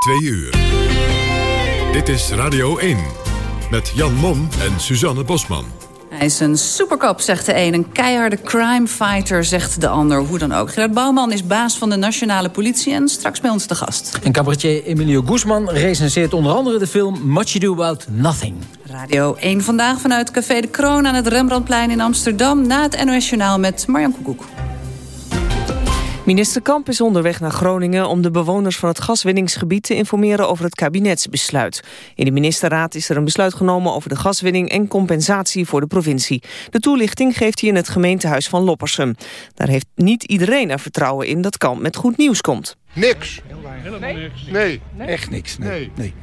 Twee uur. Dit is Radio 1. Met Jan Mom en Suzanne Bosman. Hij is een superkop, zegt de een. Een keiharde crimefighter, zegt de ander. Hoe dan ook. Gerard Bouwman is baas van de nationale politie... en straks bij ons te gast. En cabaretier Emilio Guzman recenseert onder andere de film... Much Ado About Nothing. Radio 1 vandaag vanuit Café de Kroon aan het Rembrandtplein in Amsterdam... na het NOS Journaal met Marjan Koekoek. Minister Kamp is onderweg naar Groningen om de bewoners van het gaswinningsgebied te informeren over het kabinetsbesluit. In de ministerraad is er een besluit genomen over de gaswinning en compensatie voor de provincie. De toelichting geeft hij in het gemeentehuis van Loppersum. Daar heeft niet iedereen er vertrouwen in dat Kamp met goed nieuws komt. Niks. Helemaal niks. Nee. Echt niks. Nee. Nee. nee.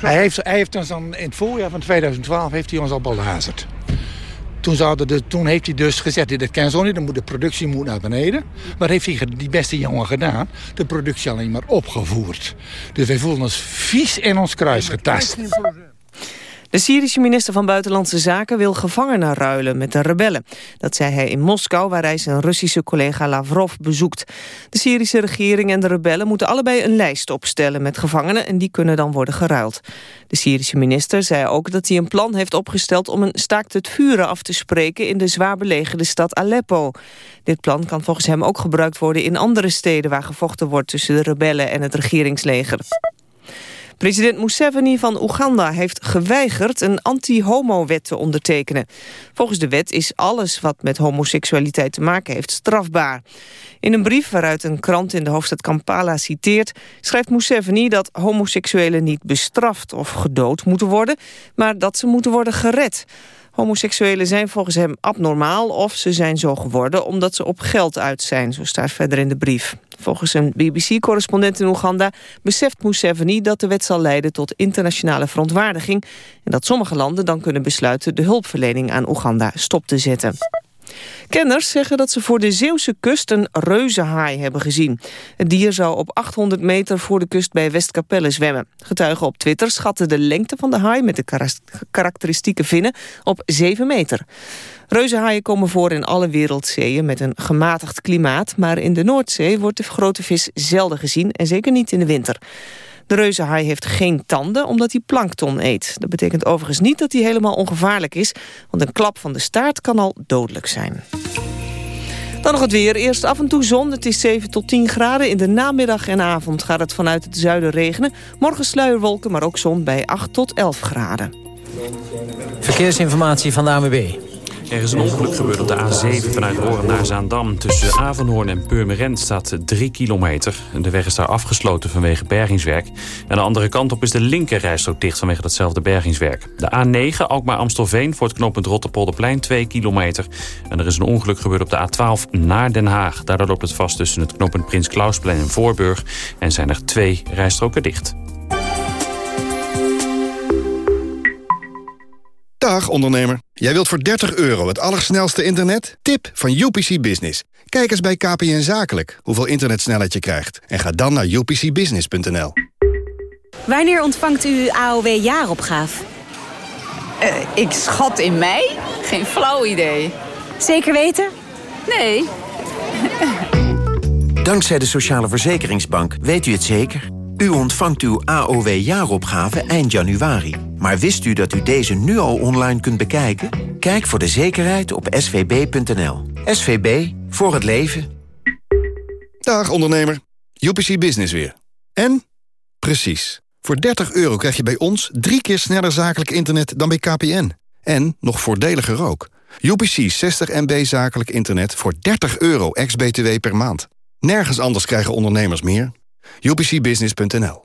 Hij, heeft, hij heeft ons dan in het voorjaar van 2012 heeft hij ons al belazerd. Toen, toen heeft hij dus gezegd, dit kan zo niet, dan moet de productie moet naar beneden. Maar heeft hij die beste jongen gedaan? De productie alleen maar opgevoerd. Dus wij voelen ons vies in ons kruis getast. De Syrische minister van Buitenlandse Zaken wil gevangenen ruilen met de rebellen. Dat zei hij in Moskou, waar hij zijn Russische collega Lavrov bezoekt. De Syrische regering en de rebellen moeten allebei een lijst opstellen met gevangenen... en die kunnen dan worden geruild. De Syrische minister zei ook dat hij een plan heeft opgesteld... om een staakt het vuren af te spreken in de zwaar belegerde stad Aleppo. Dit plan kan volgens hem ook gebruikt worden in andere steden... waar gevochten wordt tussen de rebellen en het regeringsleger. President Museveni van Oeganda heeft geweigerd een anti-homo-wet te ondertekenen. Volgens de wet is alles wat met homoseksualiteit te maken heeft strafbaar. In een brief waaruit een krant in de hoofdstad Kampala citeert... schrijft Museveni dat homoseksuelen niet bestraft of gedood moeten worden... maar dat ze moeten worden gered. Homoseksuelen zijn volgens hem abnormaal of ze zijn zo geworden omdat ze op geld uit zijn, zo staat verder in de brief. Volgens een BBC-correspondent in Oeganda beseft Museveni dat de wet zal leiden tot internationale verontwaardiging en dat sommige landen dan kunnen besluiten de hulpverlening aan Oeganda stop te zetten. Kenners zeggen dat ze voor de Zeeuwse kust een reuzenhaai hebben gezien. Het dier zou op 800 meter voor de kust bij Westkapelle zwemmen. Getuigen op Twitter schatten de lengte van de haai met de karakteristieke vinnen op 7 meter. Reuzenhaaien komen voor in alle wereldzeeën met een gematigd klimaat... maar in de Noordzee wordt de grote vis zelden gezien en zeker niet in de winter. De reuzenhaai heeft geen tanden omdat hij plankton eet. Dat betekent overigens niet dat hij helemaal ongevaarlijk is... want een klap van de staart kan al dodelijk zijn. Dan nog het weer. Eerst af en toe zon. Het is 7 tot 10 graden. In de namiddag en avond gaat het vanuit het zuiden regenen. Morgen sluierwolken, maar ook zon bij 8 tot 11 graden. Verkeersinformatie van de ANWB. Er is een ongeluk gebeurd op de A7 vanuit Horen naar Zaandam. Tussen Avenhoorn en Purmerend staat 3 kilometer. De weg is daar afgesloten vanwege bergingswerk. En de andere kant op is de linkerrijstrook dicht vanwege datzelfde bergingswerk. De A9 Alkmaar-Amstelveen voor het knooppunt Rotterpolderplein 2 kilometer. En er is een ongeluk gebeurd op de A12 naar Den Haag. Daardoor loopt het vast tussen het knooppunt Prins Klausplein en Voorburg. En zijn er twee rijstroken dicht. Dag ondernemer. Jij wilt voor 30 euro het allersnelste internet? Tip van UPC Business. Kijk eens bij KPN Zakelijk hoeveel internetsnelheid je krijgt. En ga dan naar upcbusiness.nl. Wanneer ontvangt u AOW jaaropgave? Uh, ik schat in mei? Geen flauw idee. Zeker weten? Nee. Dankzij de Sociale Verzekeringsbank weet u het zeker. U ontvangt uw AOW jaaropgave eind januari. Maar wist u dat u deze nu al online kunt bekijken? Kijk voor de zekerheid op svb.nl. SVB, voor het leven. Dag ondernemer, UPC Business weer. En? Precies. Voor 30 euro krijg je bij ons drie keer sneller zakelijk internet dan bij KPN. En nog voordeliger ook. UPC 60 MB zakelijk internet voor 30 euro ex-BTW per maand. Nergens anders krijgen ondernemers meer. UPCBusiness.nl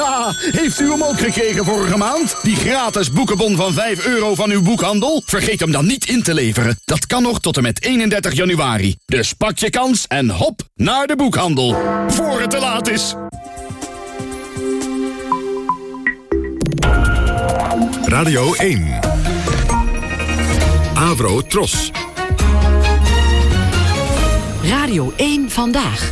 Ja, heeft u hem ook gekregen vorige maand? Die gratis boekenbon van 5 euro van uw boekhandel? Vergeet hem dan niet in te leveren. Dat kan nog tot en met 31 januari. Dus pak je kans en hop naar de boekhandel. Voor het te laat is. Radio 1. Avro Tros. Radio 1 Vandaag.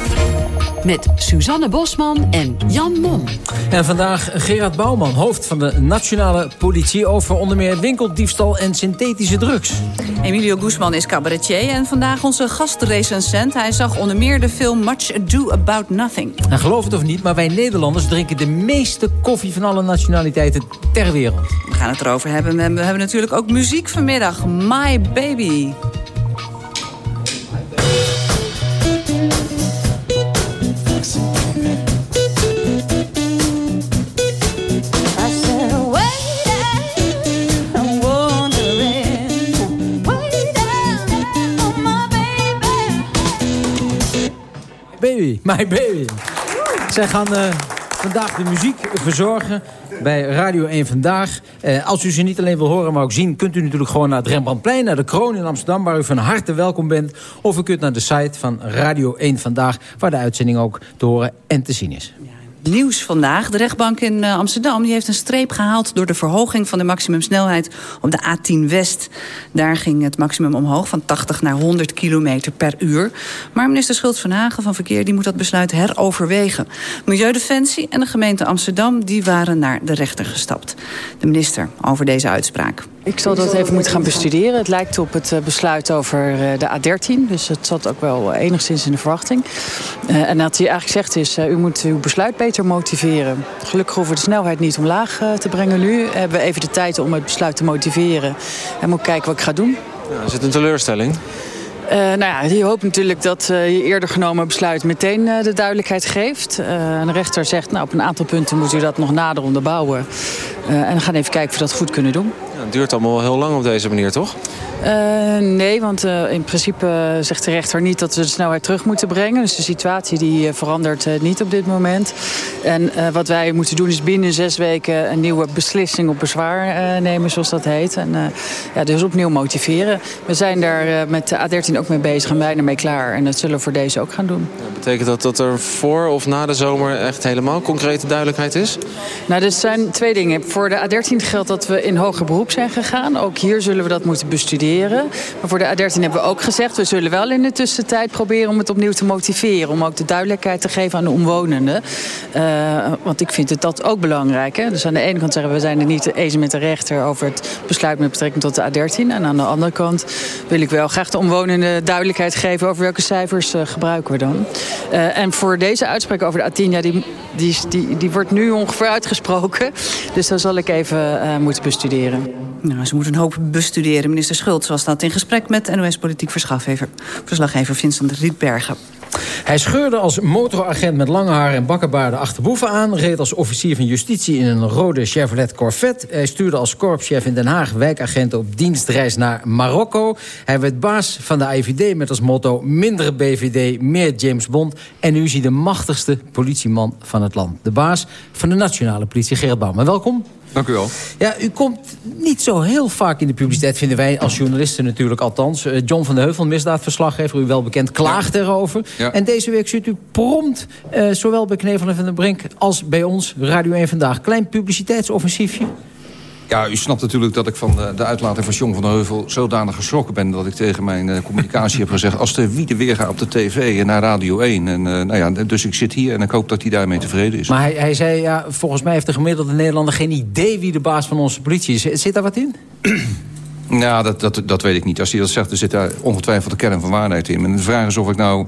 Met Suzanne Bosman en Jan Mom. En vandaag Gerard Bouwman, hoofd van de Nationale Politie... over onder meer winkeldiefstal en synthetische drugs. Emilio Guzman is cabaretier en vandaag onze gastrecensent. Hij zag onder meer de film Much Ado About Nothing. En geloof het of niet, maar wij Nederlanders drinken de meeste koffie... van alle nationaliteiten ter wereld. We gaan het erover hebben. We hebben natuurlijk ook muziek vanmiddag. My Baby. My baby. Zij gaan uh, vandaag de muziek verzorgen bij Radio 1 Vandaag. Uh, als u ze niet alleen wil horen, maar ook zien... kunt u natuurlijk gewoon naar het Rembrandtplein, naar de Kroon in Amsterdam... waar u van harte welkom bent. Of u kunt naar de site van Radio 1 Vandaag... waar de uitzending ook te horen en te zien is nieuws vandaag. De rechtbank in uh, Amsterdam die heeft een streep gehaald... door de verhoging van de maximumsnelheid op de A10 West. Daar ging het maximum omhoog van 80 naar 100 kilometer per uur. Maar minister Schultz van Hagen van Verkeer die moet dat besluit heroverwegen. Milieudefensie en de gemeente Amsterdam die waren naar de rechter gestapt. De minister over deze uitspraak. Ik zal dat even moeten gaan bestuderen. Het lijkt op het besluit over de A13. Dus het zat ook wel enigszins in de verwachting. Uh, en wat hij eigenlijk zegt is, uh, u moet uw besluit beter motiveren. Gelukkig hoeven we de snelheid niet omlaag uh, te brengen nu. Hebben we even de tijd om het besluit te motiveren. En moet kijken wat ik ga doen. Ja, is het een teleurstelling? Uh, nou ja, je hoopt natuurlijk dat uh, je eerder genomen besluit meteen uh, de duidelijkheid geeft. De rechter zegt, nou op een aantal punten moet u dat nog nader onderbouwen. en we gaan even kijken of we dat goed kunnen doen. Het duurt allemaal wel heel lang op deze manier, toch? Uh, nee, want uh, in principe uh, zegt de rechter niet dat we de snelheid terug moeten brengen. Dus de situatie die verandert niet op dit moment. En wat wij moeten doen is binnen zes weken een nieuwe beslissing op bezwaar nemen, zoals dat heet. En ja, dus opnieuw motiveren. We zijn daar met de A13 ook mee bezig en bijna mee klaar. En dat zullen we voor deze ook gaan doen. Ja, betekent dat dat er voor of na de zomer echt helemaal concrete duidelijkheid is? Nou, er zijn twee dingen. Voor de A13 geldt dat we in hoger beroep zijn gegaan. Ook hier zullen we dat moeten bestuderen. Maar voor de A13 hebben we ook gezegd... we zullen wel in de tussentijd proberen om het opnieuw te motiveren. Om ook de duidelijkheid te geven aan de omwonenden. Uh, want ik vind het dat ook belangrijk. Hè? Dus aan de ene kant zeggen we... zijn het niet eens met de rechter over het besluit met betrekking tot de A13. En aan de andere kant wil ik wel graag de omwonenden duidelijkheid geven... over welke cijfers uh, gebruiken we dan. Uh, en voor deze uitspraak over de A10... Ja, die, die, die, die wordt nu ongeveer uitgesproken. Dus dat zal ik even moeten bestuderen. Nou, ze moeten een hoop bestuderen. Minister Schultz was dat in gesprek met NOS-politiek verslaggever Vincent Rietbergen. Hij scheurde als motoragent met lange haar en bakkenbaarden achterboeven aan... reed als officier van justitie in een rode Chevrolet Corvette. Hij stuurde als korpschef in Den Haag wijkagenten op dienstreis naar Marokko. Hij werd baas van de IVD met als motto... minder BVD, meer James Bond. En nu is hij de machtigste politieman van het land. De baas van de nationale politie, Gerard Bouwman. Welkom. Dank u wel. Ja, u komt niet zo heel vaak in de publiciteit, vinden wij als journalisten natuurlijk althans. Uh, John van de Heuvel, misdaadverslaggever, u wel bekend, klaagt ja. erover. Ja. En deze week zit u prompt, uh, zowel bij Knevel en Van den Brink als bij ons, Radio 1 Vandaag. Klein publiciteitsoffensiefje. Ja, u snapt natuurlijk dat ik van de, de uitlating van Jong van der Heuvel zodanig geschrokken ben... dat ik tegen mijn uh, communicatie heb gezegd... als de wiede weer gaat op de tv en naar Radio 1. En, uh, nou ja, dus ik zit hier en ik hoop dat hij daarmee tevreden is. Maar hij, hij zei, ja, volgens mij heeft de gemiddelde Nederlander... geen idee wie de baas van onze politie is. Zit daar wat in? Nou, dat, dat, dat weet ik niet. Als hij dat zegt, dan zit daar ongetwijfeld de kern van waarheid in. En de vraag is of ik nou...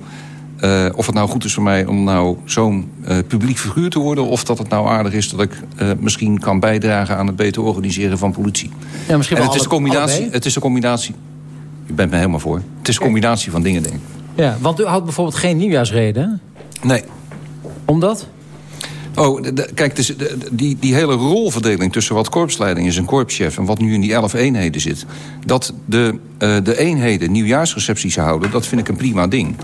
Uh, of het nou goed is voor mij om nou zo'n uh, publiek figuur te worden... of dat het nou aardig is dat ik uh, misschien kan bijdragen... aan het beter organiseren van politie. Ja, misschien en het, is een combinatie, het is een combinatie... U bent me helemaal voor. Het is een combinatie van dingen, denk ik. Ja, want u houdt bijvoorbeeld geen nieuwjaarsreden, Nee. Omdat? Oh, de, de, kijk, dus de, die, die hele rolverdeling tussen wat korpsleiding is en korpschef... en wat nu in die elf eenheden zit... dat de, uh, de eenheden nieuwjaarsrecepties houden, dat vind ik een prima ding.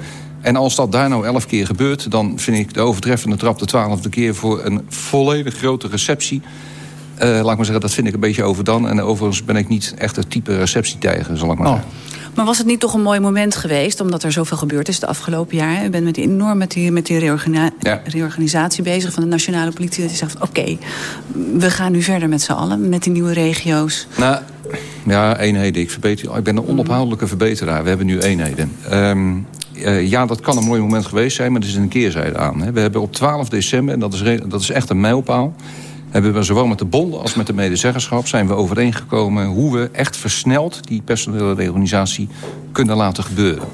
En als dat daar nou elf keer gebeurt... dan vind ik de overtreffende trap de twaalfde keer... voor een volledig grote receptie... Uh, laat ik maar zeggen, dat vind ik een beetje overdan. En overigens ben ik niet echt het type receptietijger, zal ik maar oh. zeggen. Maar was het niet toch een mooi moment geweest... omdat er zoveel gebeurd is de afgelopen jaar? U bent met die, enorm met die, met die reorgana Ja. reorganisatie bezig van de nationale politie. Dat je zegt, oké, we gaan nu verder met z'n allen... met die nieuwe regio's. Nou, ja, eenheden. Ik, verbeter, ik ben een onophoudelijke verbeteraar. We hebben nu eenheden. Ehm, eh, ja, dat kan een mooi moment geweest zijn, maar er is een keerzijde aan. Hè. We hebben op 12 december, en dat is, dat is echt een mijlpaal... hebben we zowel met de bonden als met de medezeggenschap... zijn we overeengekomen hoe we echt versneld... die personele reorganisatie kunnen laten gebeuren.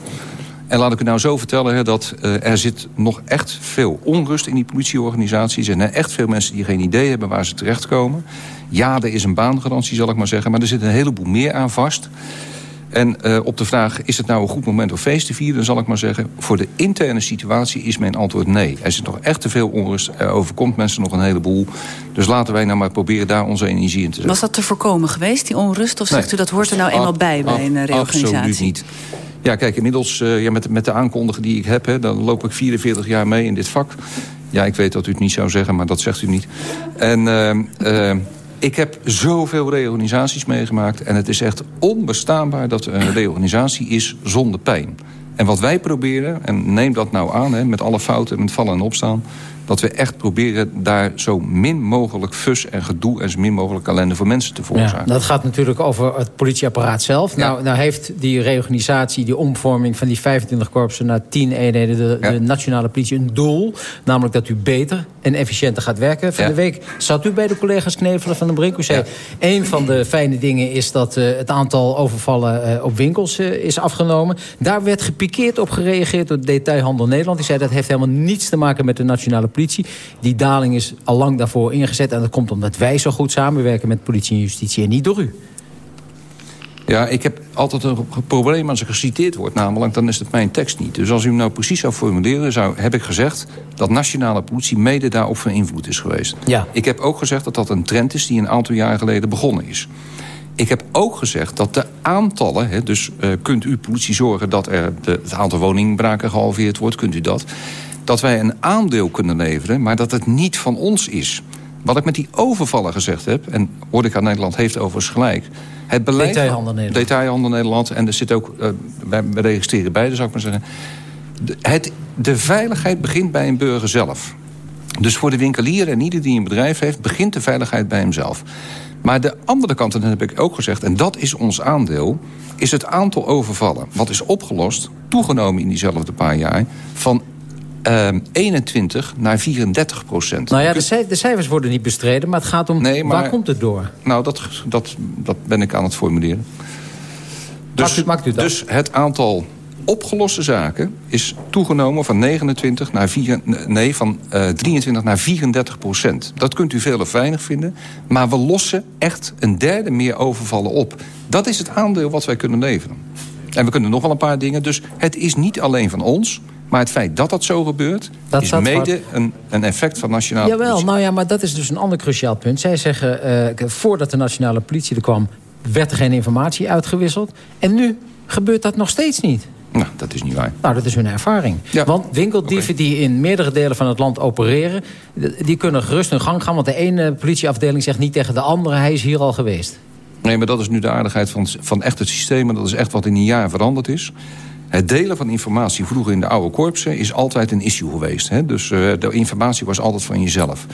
En laat ik u nou zo vertellen hè, dat eh, er zit nog echt veel onrust in die politieorganisaties. En er echt veel mensen die geen idee hebben waar ze terechtkomen. Ja, er is een baangarantie, zal ik maar zeggen. Maar er zit een heleboel meer aan vast. En eh, op de vraag, is het nou een goed moment om feest te vieren... zal ik maar zeggen, voor de interne situatie is mijn antwoord nee. Er zit nog echt te veel onrust. Er overkomt mensen nog een heleboel. Dus laten wij nou maar proberen daar onze energie in te zetten. Was dat te voorkomen geweest, die onrust? Of zegt Nee. u dat hoort er nou eenmaal bij bij een eh, reorganisatie? Absoluut niet. Ja, kijk, inmiddels eh, ja, met, met de aankondigen die ik heb... Hè, dan loop ik 44 jaar mee in dit vak. Ja, ik weet dat u het niet zou zeggen, maar dat zegt u niet. En eh, eh, ik heb zoveel reorganisaties meegemaakt... en het is echt onbestaanbaar dat een reorganisatie is zonder pijn. En wat wij proberen, en neem dat nou aan... Hè, met alle fouten, met vallen en opstaan... dat we echt proberen daar zo min mogelijk fus en gedoe... en zo min mogelijk ellende voor mensen te veroorzaken. Ja, dat gaat natuurlijk over het politieapparaat zelf. Nou, nou heeft die reorganisatie, die omvorming van die 25 korpsen... naar 10 eenheden, de, de nationale politie, een doel. Namelijk dat u beter en efficiënter gaat werken. Van de week zat u bij de collega's Knevelen van den Brink. U zei, een van de fijne dingen is dat eh, het aantal overvallen eh, op winkels eh, is afgenomen. Daar werd gepikeerd op gereageerd door Detailhandel Nederland. Die zei, dat heeft helemaal niets te maken met de nationale politie. Die daling is al lang daarvoor ingezet. En dat komt omdat wij zo goed samenwerken met politie en justitie en niet door u. Ja, ik heb altijd een probleem als ik geciteerd word. Namelijk, dan is het mijn tekst niet. Dus als u hem nou precies zou formuleren... Zou, heb ik gezegd dat nationale politie mede daarop van invloed is geweest. Ja. Ik heb ook gezegd dat dat een trend is die een aantal jaar geleden begonnen is. Ik heb ook gezegd dat de aantallen... Hè, dus eh, kunt u politie zorgen dat er de, het aantal woningbranken gehalveerd wordt... kunt u dat, dat wij een aandeel kunnen leveren... maar dat het niet van ons is. Wat ik met die overvallen gezegd heb... en Horeca Nederland heeft overigens gelijk... Het beleid Detailhandel Nederland. Detailhandel Nederland. En er zit ook, uh, wij, wij registreren beide, zou ik maar zeggen. De, het, de veiligheid begint bij een burger zelf. Dus voor de winkelier en ieder die een bedrijf heeft... begint de veiligheid bij hemzelf. Maar de andere kant, en dat heb ik ook gezegd... en dat is ons aandeel, is het aantal overvallen. Wat is opgelost, toegenomen in diezelfde paar jaar... van uh, 21 naar 34 procent. Nou ja, de, cij de, cijfers worden niet bestreden, maar het gaat om nee, maar, waar komt het door? Nou, dat, dat, dat ben ik aan het formuleren. Dus, maakt u, maakt u dat? dus het aantal opgeloste zaken is toegenomen van 29 naar 4, nee, van uh, 23 naar 34 procent. Dat kunt u veel of weinig vinden, maar we lossen echt een derde meer overvallen op. Dat is het aandeel wat wij kunnen leveren. En we kunnen nog wel een paar dingen, dus het is niet alleen van ons... Maar het feit dat dat zo gebeurt, dat is mede een, een, effect van nationale Jawel, politie. nou ja, maar dat is dus een ander cruciaal punt. Zij zeggen, uh, voordat de nationale politie er kwam... werd er geen informatie uitgewisseld. En nu gebeurt dat nog steeds niet. Nou, dat is niet waar. Nou, dat is hun ervaring. Ja. Want winkeldieven okay. die in meerdere delen van het land opereren... die kunnen gerust hun gang gaan. Want de ene politieafdeling zegt niet tegen de andere... hij is hier al geweest. Nee, maar dat is nu de aardigheid van, van echt het systeem. En dat is echt wat in een jaar veranderd is. Het delen van informatie vroeger in de oude korpsen is altijd een issue geweest. Hè? Dus uh, de informatie was altijd van jezelf.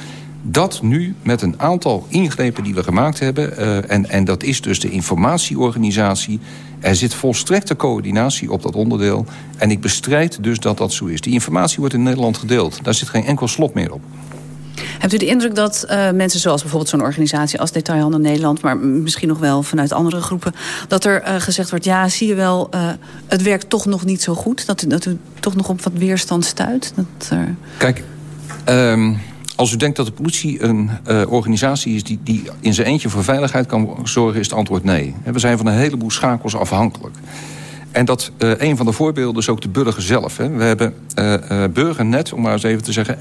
Dat nu met een aantal ingrepen die we gemaakt hebben... Uh, en, en dat is dus de informatieorganisatie... er zit volstrekte coördinatie op dat onderdeel... en ik bestrijd dus dat dat zo is. Die informatie wordt in Nederland gedeeld. Daar zit geen enkel slot meer op. Hebt u de indruk dat uh, mensen zoals bijvoorbeeld zo'n organisatie als Detailhandel Nederland... maar misschien nog wel vanuit andere groepen... dat er uh, gezegd wordt, ja, zie je wel, uh, het werkt toch nog niet zo goed? Dat, dat u toch nog op wat weerstand stuit? Dat, uh... Kijk, um, als u denkt dat de politie een organisatie is... Die, die in zijn eentje voor veiligheid kan zorgen, is het antwoord nee. We zijn van een heleboel schakels afhankelijk. En dat uh, een van de voorbeelden is ook de burger zelf. Hè. We hebben uh, uh, Burgernet, om maar eens even te zeggen...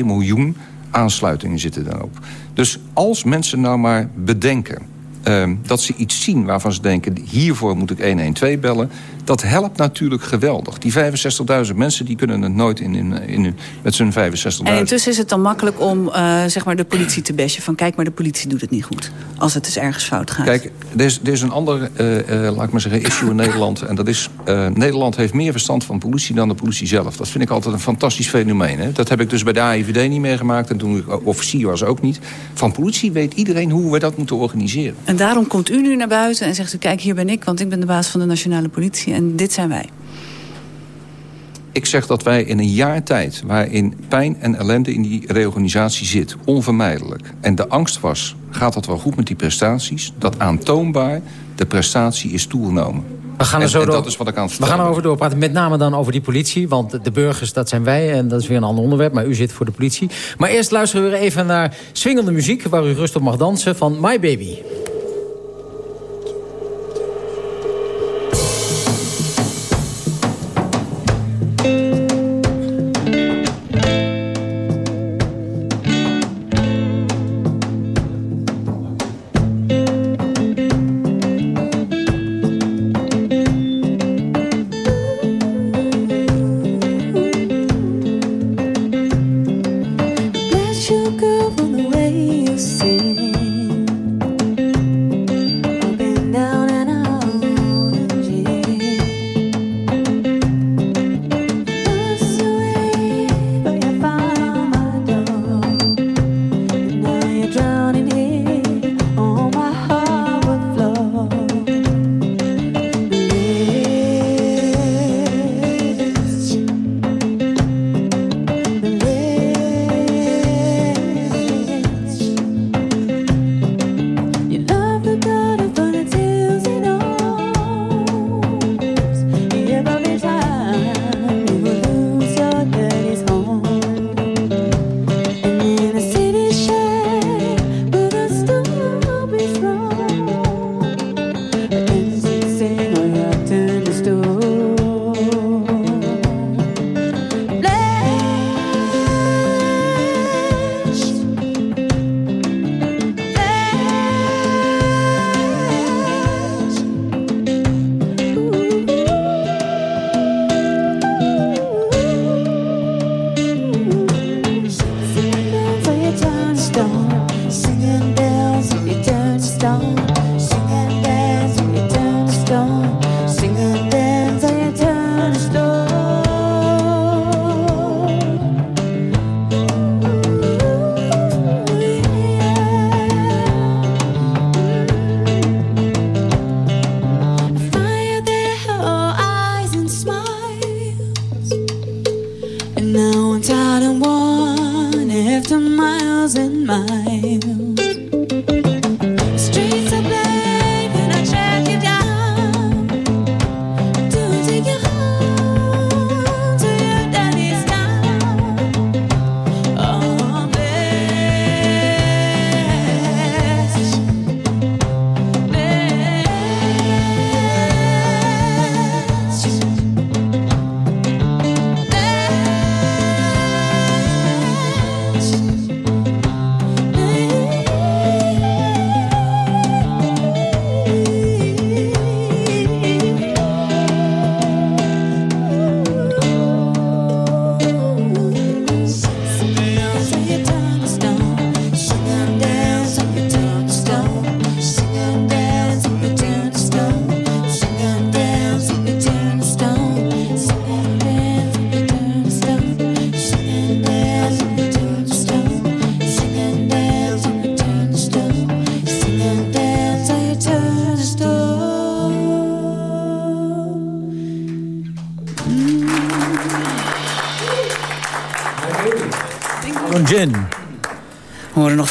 1,2 miljoen aansluitingen zitten daarop. Dus als mensen nou maar bedenken... Uh, dat ze iets zien waarvan ze denken... hiervoor moet ik 112 bellen... Dat helpt natuurlijk geweldig. Die 65.000 mensen die kunnen het nooit in, in, in, met z'n 65.000. En intussen is het dan makkelijk om uh, zeg maar de politie te bashen. Van kijk, maar de politie doet het niet goed. Als het dus ergens fout gaat. Kijk, er is, er is een ander, uh, uh, laat ik maar zeggen, issue in Nederland. En dat is, Nederland heeft meer verstand van politie dan de politie zelf. Dat vind ik altijd een fantastisch fenomeen. Hè? Dat heb ik dus bij de AIVD niet meegemaakt. En toen ik officier was ook niet. Van politie weet iedereen hoe we dat moeten organiseren. En daarom komt u nu naar buiten en zegt u... kijk, hier ben ik, want ik ben de baas van de nationale politie. En dit zijn wij. Ik zeg dat wij in een jaar tijd, waarin pijn en ellende in die reorganisatie zit, onvermijdelijk. En de angst was, gaat dat wel goed met die prestaties? Dat aantoonbaar de prestatie is toegenomen. We gaan er zo en door, dat is wat ik aan het We gaan erover doorpraten, met name dan over die politie. Want de burgers, dat zijn wij en dat is weer een ander onderwerp. Maar u zit voor de politie. Maar eerst luisteren we even naar swingende muziek... waar u rustig mag dansen van My Baby.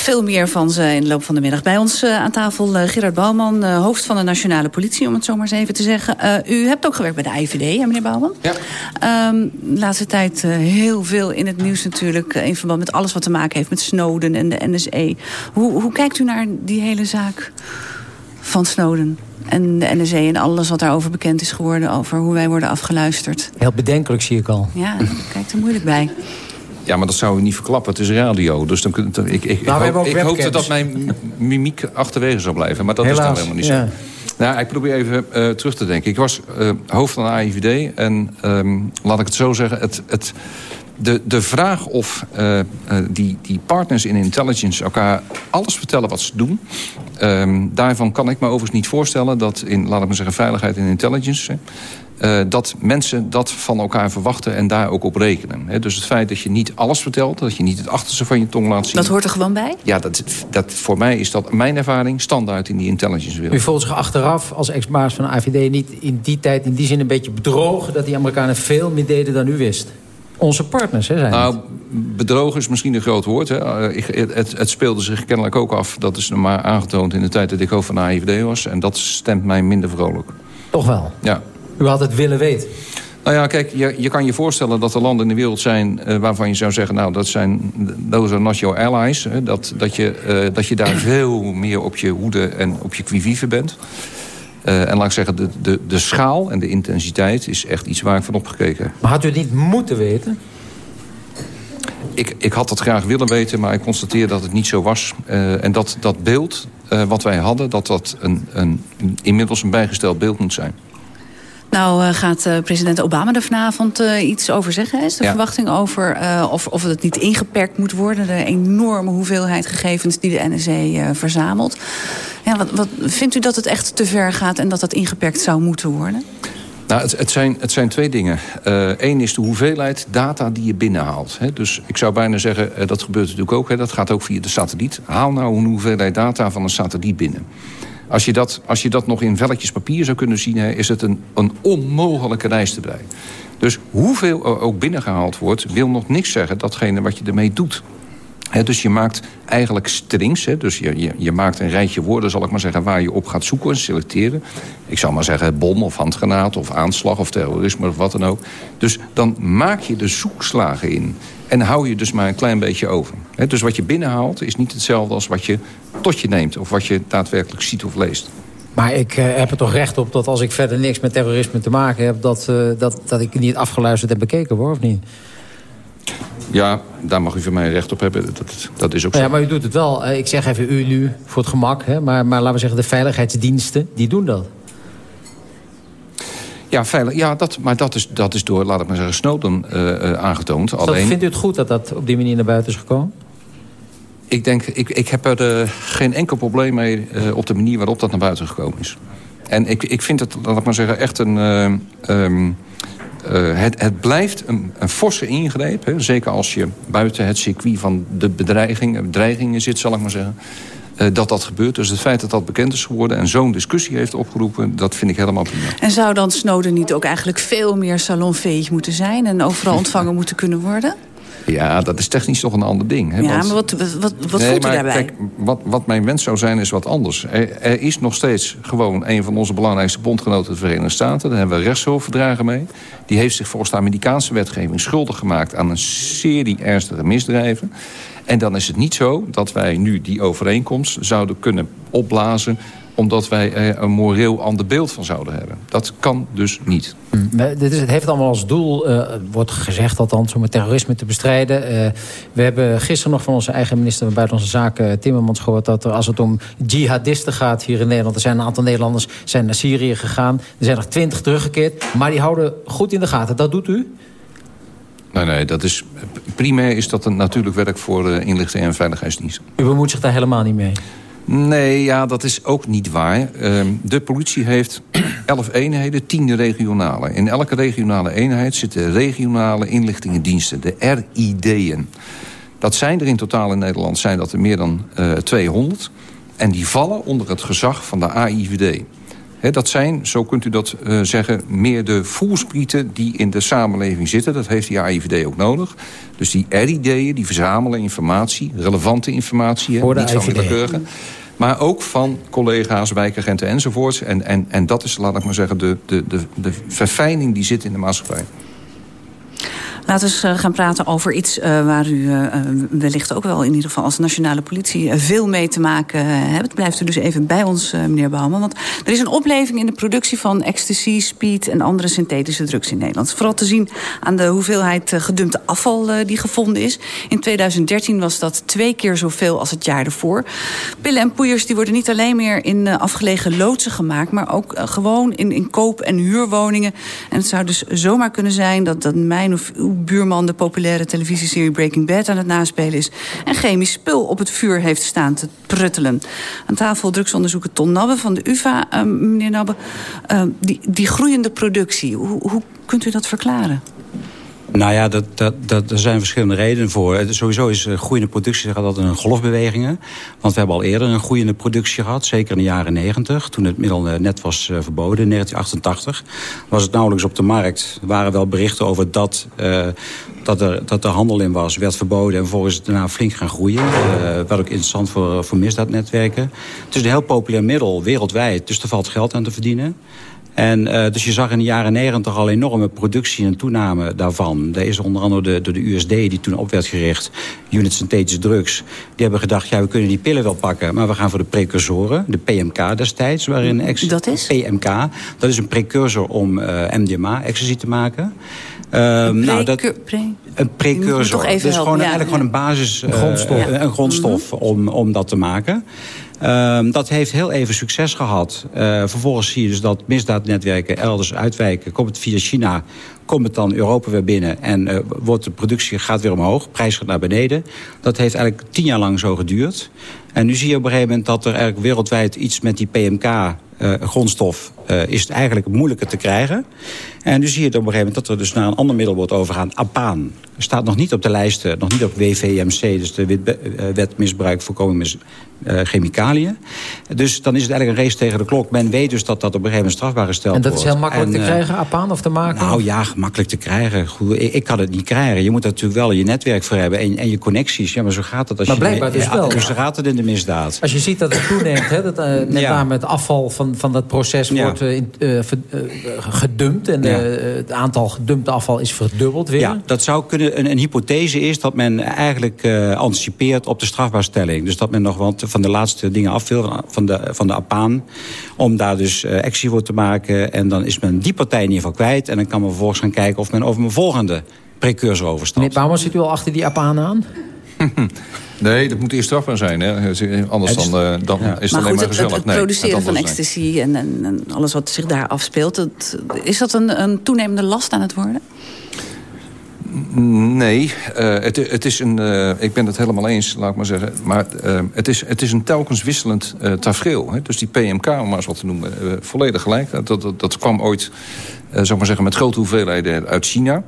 Veel meer van ze in de loop van de middag. Bij ons uh, aan tafel uh, Gerard Bouwman, uh, hoofd van de Nationale Politie... om het zo maar eens even te zeggen. u hebt ook gewerkt bij de IVD, hè, meneer Bouwman? Ja. Um, de laatste tijd heel veel in het nieuws natuurlijk... in verband met alles wat te maken heeft met Snowden en de NSE. Hoe, hoe kijkt u naar die hele zaak van Snowden? En de NSE en alles wat daarover bekend is geworden... over hoe wij worden afgeluisterd. Heel bedenkelijk zie ik al. Ja, kijkt er moeilijk bij. Ja, maar dat zou ik niet verklappen. Het is radio. Dus dan, ik, ik, Nou, we ik, ook hoop, ik hoopte dat mijn mimiek achterwege zou blijven. Maar dat is dan helemaal niet ja. zo. Nou, ik probeer even uh, terug te denken. Ik was uh, hoofd van de AIVD en um, laat ik het zo zeggen... Het, het, de, de vraag of uh, die, die partners in intelligence elkaar alles vertellen wat ze doen... Um, daarvan kan ik me overigens niet voorstellen dat in, laat ik maar zeggen, veiligheid en intelligence... Uh, dat mensen dat van elkaar verwachten en daar ook op rekenen. He, dus het feit dat je niet alles vertelt, dat je niet het achterste van je tong laat zien... Dat hoort er gewoon bij? Ja, dat, dat, voor mij is dat mijn ervaring standaard in die intelligence wereld. U voelt zich achteraf als ex-baas van de AVD niet in die tijd in die zin een beetje bedrogen... dat die Amerikanen veel meer deden dan u wist? Onze partners, hè, zijn Nou, bedrogen is misschien een groot woord. Hè. Ik, het, het, speelde zich kennelijk ook af. Dat is maar aangetoond in de tijd dat ik hoofd van de AIVD was. En dat stemt mij minder vrolijk. Toch wel? Ja. U had het willen weten? Nou ja, kijk, je, je kan je voorstellen dat er landen in de wereld zijn... Uh, waarvan je zou zeggen, nou, dat zijn those are not your allies. Hè, dat, dat, je, uh, dat je daar veel meer op je hoede en op je quivive bent. Uh, en laat ik zeggen, de, de, de schaal en de intensiteit is echt iets waar ik van opgekeken heb. Maar had u het niet moeten weten? Ik, ik had het graag willen weten, maar ik constateer dat het niet zo was. En dat dat beeld wat wij hadden, dat dat een, een, inmiddels een bijgesteld beeld moet zijn. Nou uh, gaat uh, president Obama er vanavond uh, iets over zeggen. Is de ja. verwachting over of, of het niet ingeperkt moet worden. De enorme hoeveelheid gegevens die de NSA verzamelt. Ja, wat, wat, vindt u dat het echt te ver gaat en dat dat ingeperkt zou moeten worden? Nou, het, het, zijn, het zijn twee dingen. Eén is de hoeveelheid data die je binnenhaalt. Hè. Dus ik zou bijna zeggen, dat gebeurt natuurlijk ook. Hè. Dat gaat ook via de satelliet. Haal nou een hoeveelheid data van een satelliet binnen. Als je, dat, als je dat nog in velletjes papier zou kunnen zien... is het een, een onmogelijke reis te breien. Dus hoeveel er ook binnengehaald wordt... wil nog niks zeggen datgene wat je ermee doet. Dus je maakt eigenlijk strings. Dus je, je, je, maakt een rijtje woorden, zal ik maar zeggen... waar je op gaat zoeken en selecteren. Ik zal maar zeggen bom of handgranaat of aanslag of terrorisme of wat dan ook. Dus dan maak je de zoekslagen in. En hou je dus maar een klein beetje over. He, dus wat je binnenhaalt is niet hetzelfde als wat je tot je neemt... of wat je daadwerkelijk ziet of leest. Maar ik uh, heb er toch recht op dat als ik verder niks met terrorisme te maken heb... dat, uh, dat, dat ik niet afgeluisterd en bekeken word, of niet? Ja, daar mag u van mij recht op hebben. Dat, dat is ook zo. Ja, maar u doet het wel. Ik zeg even u nu, voor het gemak. Hè? Maar, maar laten we zeggen, de veiligheidsdiensten, die doen dat. Ja, veilig, ja dat, maar dat is, dat is door, laat ik maar zeggen, Snowden uh, uh, aangetoond. Dat, Alleen... Vindt u het goed dat dat op die manier naar buiten is gekomen? Ik denk, ik, ik heb er uh, geen enkel probleem mee op de manier waarop dat naar buiten gekomen is. En ik, ik vind het, laat ik maar zeggen, echt een... Um, uh, het, het, blijft een, een forse ingreep. Hè? Zeker als je buiten het circuit van de bedreiging, bedreigingen zit, zal ik maar zeggen. Uh, dat dat gebeurt. Dus het feit dat dat bekend is geworden... en zo'n discussie heeft opgeroepen, dat vind ik helemaal prima. En zou dan Snowden niet ook eigenlijk veel meer salonveeg moeten zijn... en overal ontvangen moeten kunnen worden? Ja, dat is technisch toch een ander ding. Hè? Ja, Want, maar wat, wat, wat nee, voelt u daarbij? Kijk, wat, wat mijn wens zou zijn, is wat anders. Er, er, is nog steeds gewoon een van onze belangrijkste bondgenoten... de Verenigde Staten. Daar hebben we rechtshofverdragen mee. Die heeft zich volgens de Amerikaanse wetgeving schuldig gemaakt... aan een serie ernstige misdrijven. En dan is het niet zo dat wij nu die overeenkomst zouden kunnen opblazen omdat wij er een moreel ander beeld van zouden hebben. Dat kan dus niet. Mm. Dit het heeft allemaal als doel, uh, wordt gezegd althans, om het terrorisme te bestrijden. Uh, we hebben gisteren nog van onze eigen minister van Buitenlandse Zaken, Timmermans, gehoord dat er, als het om jihadisten gaat hier in Nederland, er zijn een aantal Nederlanders zijn naar Syrië gegaan. Er zijn nog twintig teruggekeerd, maar die houden goed in de gaten. Dat doet u? Nee, nee, dat is, primair is dat een natuurlijk werk voor uh, inlichting en veiligheidsdiensten. U bemoeit zich daar helemaal niet mee? Nee, ja, dat is ook niet waar. De politie heeft elf eenheden, tien regionale. In elke regionale eenheid zitten regionale inlichtingendiensten, de RID'en. Dat zijn er in totaal in Nederland zijn dat er meer dan uh, 200. En die vallen onder het gezag van de AIVD. He, dat zijn, zo kunt u dat uh, zeggen, meer de voelsprieten die in de samenleving zitten. Dat heeft die AIVD ook nodig. Dus die RID'en, die verzamelen informatie, relevante informatie. He, niet van willekeurige. Maar ook van collega's, wijkagenten enzovoorts. En, en, en dat is, laat ik maar zeggen, de, de, de, de verfijning die zit in de maatschappij. Laten we eens eh, gaan praten over iets uh, waar u uh, wellicht ook wel in ieder geval als nationale politie veel mee te maken hebt. Blijft u dus even bij ons, meneer Bouwman. Want er is een opleving in de productie van ecstasy, speed en andere synthetische drugs in Nederland. Vooral te zien aan de hoeveelheid gedumpte afval die gevonden is. In 2013 was dat twee keer zoveel als het jaar ervoor. Pillen en poeiers die worden niet alleen meer in afgelegen loodsen gemaakt, maar ook gewoon in, in koop- en huurwoningen. En het zou dus zomaar kunnen zijn dat, dat mijn of uw buurman de populaire televisieserie Breaking Bad aan het naspelen is. En chemisch spul op het vuur heeft staan te pruttelen. Aan tafel drugsonderzoeker Ton Nabbe van de UvA. Uh, meneer Nabbe, uh, die, die groeiende productie, hoe, hoe kunt u dat verklaren? Nou ja, dat, dat, dat, er zijn verschillende redenen voor. Sowieso is eh, groeiende productie altijd een golfbewegingen. Want we hebben al eerder een groeiende productie gehad. Zeker in de jaren 90, toen het middel eh, net was eh, verboden in 1988. Was het nauwelijks op de markt. Er waren wel berichten over dat, uh, dat, er, dat er handel in was. Werd verboden en volgens het daarna flink gaan groeien. Wat ook interessant voor, voor misdaadnetwerken. Het is een heel populair middel wereldwijd. Dus er valt geld aan te verdienen. En uh, dus je zag in de jaren negentig al enorme productie en toename daarvan. Er is onder andere de, door de USD die toen op werd gericht, Unit Synthetische Drugs. Die hebben gedacht, ja, we kunnen die pillen wel pakken, maar we gaan voor de precursoren, de PMK destijds. Waarin dat is? PMK, dat is een precursor om uh, MDMA, ecstasy te maken. Uh, nou, dat, een precursor. Dus gewoon ja, eigenlijk ja. gewoon een basis, Een grondstof. Een grondstof mm -hmm. om, om dat te maken. Um, dat heeft heel even succes gehad. Uh, vervolgens zie je dus dat misdaadnetwerken elders uitwijken. Komt het via China, komt het dan Europa weer binnen... en uh, wordt de productie gaat weer omhoog, prijs gaat naar beneden. Dat heeft eigenlijk tien jaar lang zo geduurd. En nu zie je op een gegeven moment dat er eigenlijk wereldwijd iets met die PMK... Uh, grondstof uh, is het eigenlijk moeilijker te krijgen. En nu zie je op een gegeven moment dat er dus naar een ander middel wordt overgaan. Apaan. Staat nog niet op de lijsten, nog niet op WVMC, dus de wet, uh, wet misbruik voorkomen mis, uh, chemicaliën. Dus dan is het eigenlijk een race tegen de klok. Men weet dus dat dat op een gegeven moment strafbaar gesteld wordt. En dat is heel makkelijk en, te krijgen, apaan of te maken? Nou ja, makkelijk te krijgen. Goed, ik, ik, kan het niet krijgen. Je moet er natuurlijk wel je netwerk voor hebben en, en je connecties. Ja, maar zo gaat het als maar je... blijkbaar dus wel. Zo gaat het in de misdaad. Als je ziet dat het toeneemt, hè, dat, uh, met ja. name het afval van, van dat proces ja. wordt uh, in, uh, gedumpt. En ja. het aantal gedumpte afval is verdubbeld weer. Ja, dat zou kunnen. Een, een hypothese is dat men eigenlijk anticipeert op de strafbaarstelling. Dus dat men nog wat van de laatste dingen af wil, van de, van de apaan. Om daar dus actie voor te maken. En dan is men die partij in ieder geval kwijt. En dan kan men vervolgens gaan kijken of men over mijn volgende precursor overstapt. Meneer Bouwman, zit u al achter die apaan aan? Nee, dat moet eerst strafbaar zijn. Hè? Anders dan, uh, dan ja. is het maar alleen goed, maar gezellig. Het, het nee, produceren van ecstasy en, en, en, alles wat zich daar afspeelt... Is dat een, een toenemende last aan het worden? Nee, uh, het, het, is een, uh, ik ben het helemaal eens, laat ik maar zeggen. Maar uh, het, is, het is een telkens wisselend tafereel. Hè? Dus die PMK, om maar eens wat te noemen, volledig gelijk. Dat, dat, dat kwam ooit, zou ik maar zeggen, met grote hoeveelheden uit China.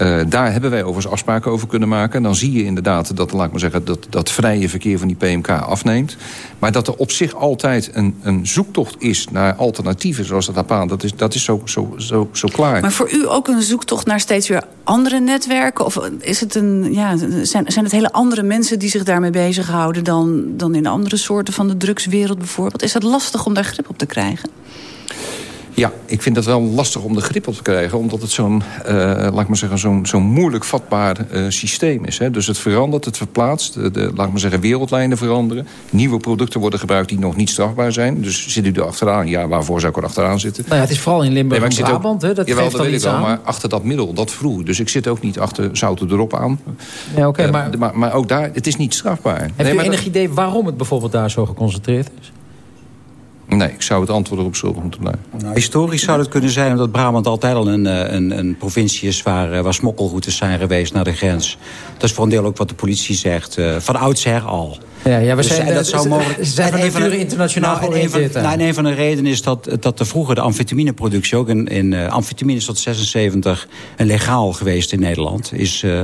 Uh, daar hebben wij overigens afspraken over kunnen maken. En dan zie je inderdaad dat, laat ik maar zeggen, dat, dat vrije verkeer van die PMK afneemt. Maar dat er op zich altijd een, een zoektocht is naar alternatieven, zoals dat apaan, dat is, dat is zo, zo, zo, zo klaar. Maar voor u ook een zoektocht naar steeds weer andere netwerken? Of is het een, ja, zijn, zijn het hele andere mensen die zich daarmee bezighouden dan, dan in andere soorten van de drugswereld bijvoorbeeld? Is het lastig om daar grip op te krijgen? Ja, ik vind dat wel lastig om de grip op te krijgen. Omdat het zo'n, uh, laat ik maar zeggen, zo'n zo'n moeilijk vatbaar uh, systeem is. Hè. Dus het verandert, het verplaatst. De, de, laat ik maar zeggen, wereldlijnen veranderen. Nieuwe producten worden gebruikt die nog niet strafbaar zijn. Dus zit u er achteraan? Ja, waarvoor zou ik er achteraan zitten? Nou ja, het is vooral in Limburg nee, en Brabant. Ook, hè, dat jawel, geeft dat weet ik wel. aan. Maar achter dat middel, dat vroeg. Dus ik zit ook niet achter zouten erop aan. Ja, okay, uh, maar... maar... Maar ook daar, het is niet strafbaar. Heb nee, u maar enig dat... idee waarom het bijvoorbeeld daar zo geconcentreerd is? Nee, ik zou het antwoord erop schuldig moeten blijven. Nou, historisch zou het kunnen zijn omdat Brabant altijd al een, een, een provincie is... Waar, waar smokkelroutes zijn geweest naar de grens. Dat is voor een deel ook wat de politie zegt. Uh, van oudsher al. Ja, ja we dus, zijn, dat zou mogelijk zijn van nature internationaal nou, een van, nou, een van de redenen is dat, dat er vroeger de amfetamineproductie... ook in, in uh, amfetamine is tot 76 legaal geweest in Nederland. Is... Uh,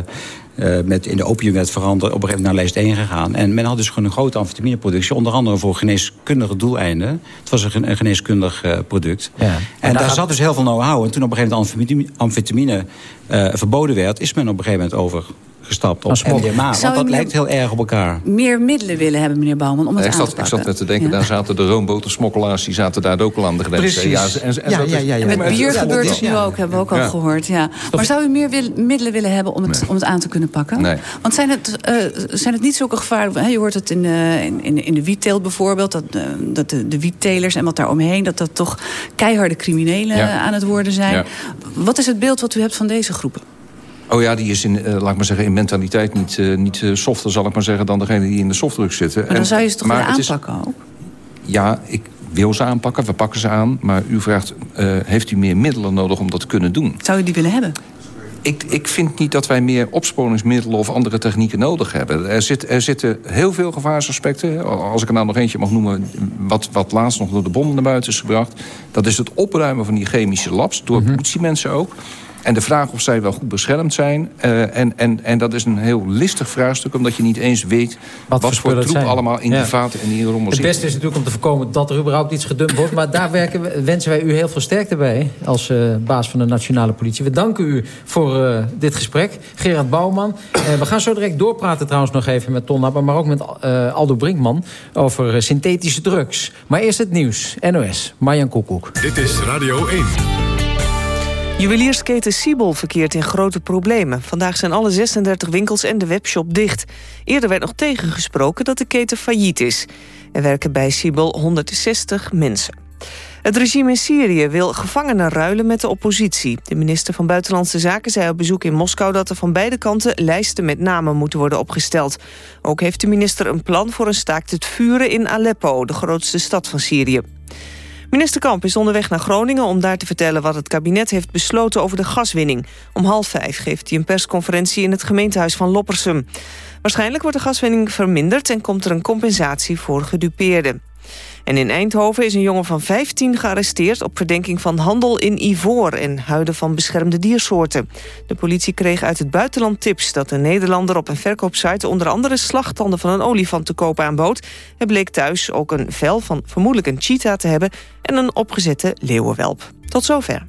uh, met in de opiumwet veranderd, op een gegeven moment naar lijst 1 gegaan. En men had dus gewoon een grote amfetamineproductie, onder andere voor geneeskundige doeleinden. Het was een, een geneeskundig uh, product. Ja, en daar gaat... zat dus heel veel know-how. En toen op een gegeven moment amfetamine uh, verboden werd, is men op een gegeven moment over gestapt op. MDMA. Want dat meer- lijkt heel erg op elkaar. Meer middelen willen hebben, meneer Bouwman, om het ik, aan zat, te ik pakken. zat net te denken, Ja. daar zaten de roombotersmokkelaars... die zaten daar ook al aan de grens. Precies. Ja, en, en Ja, dat ja, ja, ja. En met bier ja, gebeurt het nu ook, hebben we ook al gehoord. Ja. Maar zou u meer wil- middelen willen hebben om het, om het aan te kunnen pakken? Nee. Want zijn het, eh, zijn het niet zulke gevaren... Hè, je hoort het in, eh, in, in, in de wietteelt bijvoorbeeld... dat, eh, dat de, de wiettelers en wat daar omheen... dat dat toch keiharde criminelen Ja. aan het worden zijn. Ja. Wat is het beeld wat u hebt van deze groepen? Oh ja, die is in, eh, laat ik maar zeggen, in mentaliteit niet, eh, niet eh, softer, zal ik maar zeggen, dan degene die in de softdruk zitten. Maar dan En- zou je ze toch maar willen is- aanpakken ook? Ja, ik wil ze aanpakken, we pakken ze aan. Maar u vraagt, eh, heeft u meer middelen nodig om dat te kunnen doen? Zou u die willen hebben? Ik, ik vind niet dat wij meer opsporingsmiddelen of andere technieken nodig hebben. Er, zit, er zitten heel veel gevaarsaspecten. Als ik er nou nog eentje mag noemen... wat, wat laatst nog door de bonden naar buiten is gebracht... dat is het opruimen van die chemische labs... door politiemensen ook. En de vraag of zij wel goed beschermd zijn. Eh, en, en, en dat is een heel listig vraagstuk... omdat je niet eens weet wat, voor het troep zijn. allemaal in Ja. die vaten en in die rommel Het zit. beste is natuurlijk om te voorkomen dat er überhaupt iets gedumpt wordt. Maar daar werken we, wensen wij u heel veel sterkte bij als eh, baas van de nationale politie. We danken u voor eh, dit gesprek. Gerard Bouwman. Eh, we gaan zo direct doorpraten trouwens nog even met Ton Napper... maar ook met eh, Aldo Brinkman over synthetische drugs. Maar eerst het nieuws. NOS. Marjan Koekoek. Dit is Radio 1. Juweliersketen Siebel verkeert in grote problemen. Vandaag zijn alle 36 winkels en de webshop dicht. Eerder werd nog tegengesproken dat de keten failliet is. Er werken bij Siebel 160 mensen. Het regime in Syrië wil gevangenen ruilen met de oppositie. De minister van Buitenlandse Zaken zei op bezoek in Moskou... dat er van beide kanten lijsten met namen moeten worden opgesteld. Ook heeft de minister een plan voor een staakt het vuren in Aleppo... de grootste stad van Syrië. Minister Kamp is onderweg naar Groningen om daar te vertellen wat het kabinet heeft besloten over de gaswinning. Om half vijf geeft hij een persconferentie in het gemeentehuis van Loppersum. Waarschijnlijk wordt de gaswinning verminderd en komt er een compensatie voor gedupeerden. En in Eindhoven is een jongen van 15 gearresteerd... op verdenking van handel in ivoor en huiden van beschermde diersoorten. De politie kreeg uit het buitenland tips dat een Nederlander op een verkoopsite... onder andere slagtanden van een olifant te koop aanbood. Hij bleek thuis ook een vel van vermoedelijk een cheetah te hebben... en een opgezette leeuwenwelp. Tot zover.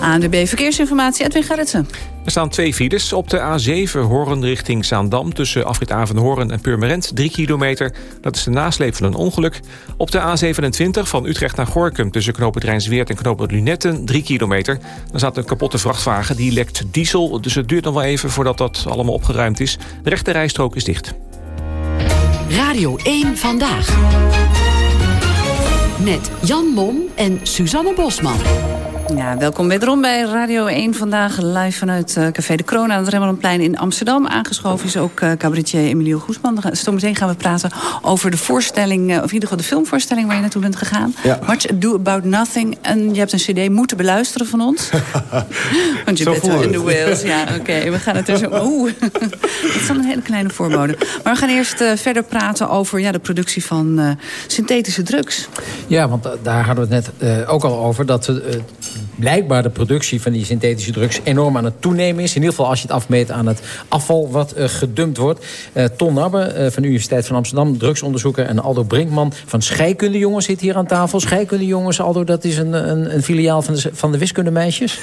ANWB Verkeersinformatie, Edwin Gerritsen. Er staan twee files. Op de A7 Horen richting Zaandam... tussen afrit Avenhoorn en Purmerend, 3 kilometer. Dat is de nasleep van een ongeluk. Op de A27 van Utrecht naar Gorkum... tussen knooppunt Rijnsweert en knooppunt Lunetten, 3 kilometer. Daar staat een kapotte vrachtwagen, die lekt diesel. Dus het duurt nog wel even voordat dat allemaal opgeruimd is. De rechte rijstrook is dicht. Radio 1 Vandaag. Met Jan Mom en Suzanne Bosman. Ja, welkom wederom bij Radio 1 vandaag live vanuit eh, Café de Kroon aan het Rembrandtplein in Amsterdam. Aangeschoven is ook eh, cabaretier Emilio Goesman. Zometeen gaan we praten over de voorstelling, eh, of in ieder geval de filmvoorstelling waar je naartoe bent gegaan. Ja. Much Ado About Nothing. En je hebt een cd moeten beluisteren van ons. Want je Zo bent wel in de Wales. Ja, oké. We gaan het er zo... Oeh, dat is dan een hele kleine voorbode. Maar we gaan eerst verder praten over ja, de productie van eh, synthetische drugs. Ja, want daar hadden we het net eh, ook al over. Dat eh, blijkbaar de productie van die synthetische drugs enorm aan het toenemen is. In ieder geval als je het afmeet aan het afval wat eh, gedumpt wordt. Eh, Ton Nabbe eh, van de Universiteit van Amsterdam, drugsonderzoeker. En Aldo Brinkman van Scheikundejongens zit hier aan tafel. Scheikundejongens, Aldo, dat is een, een, een filiaal van de, van de wiskundemeisjes.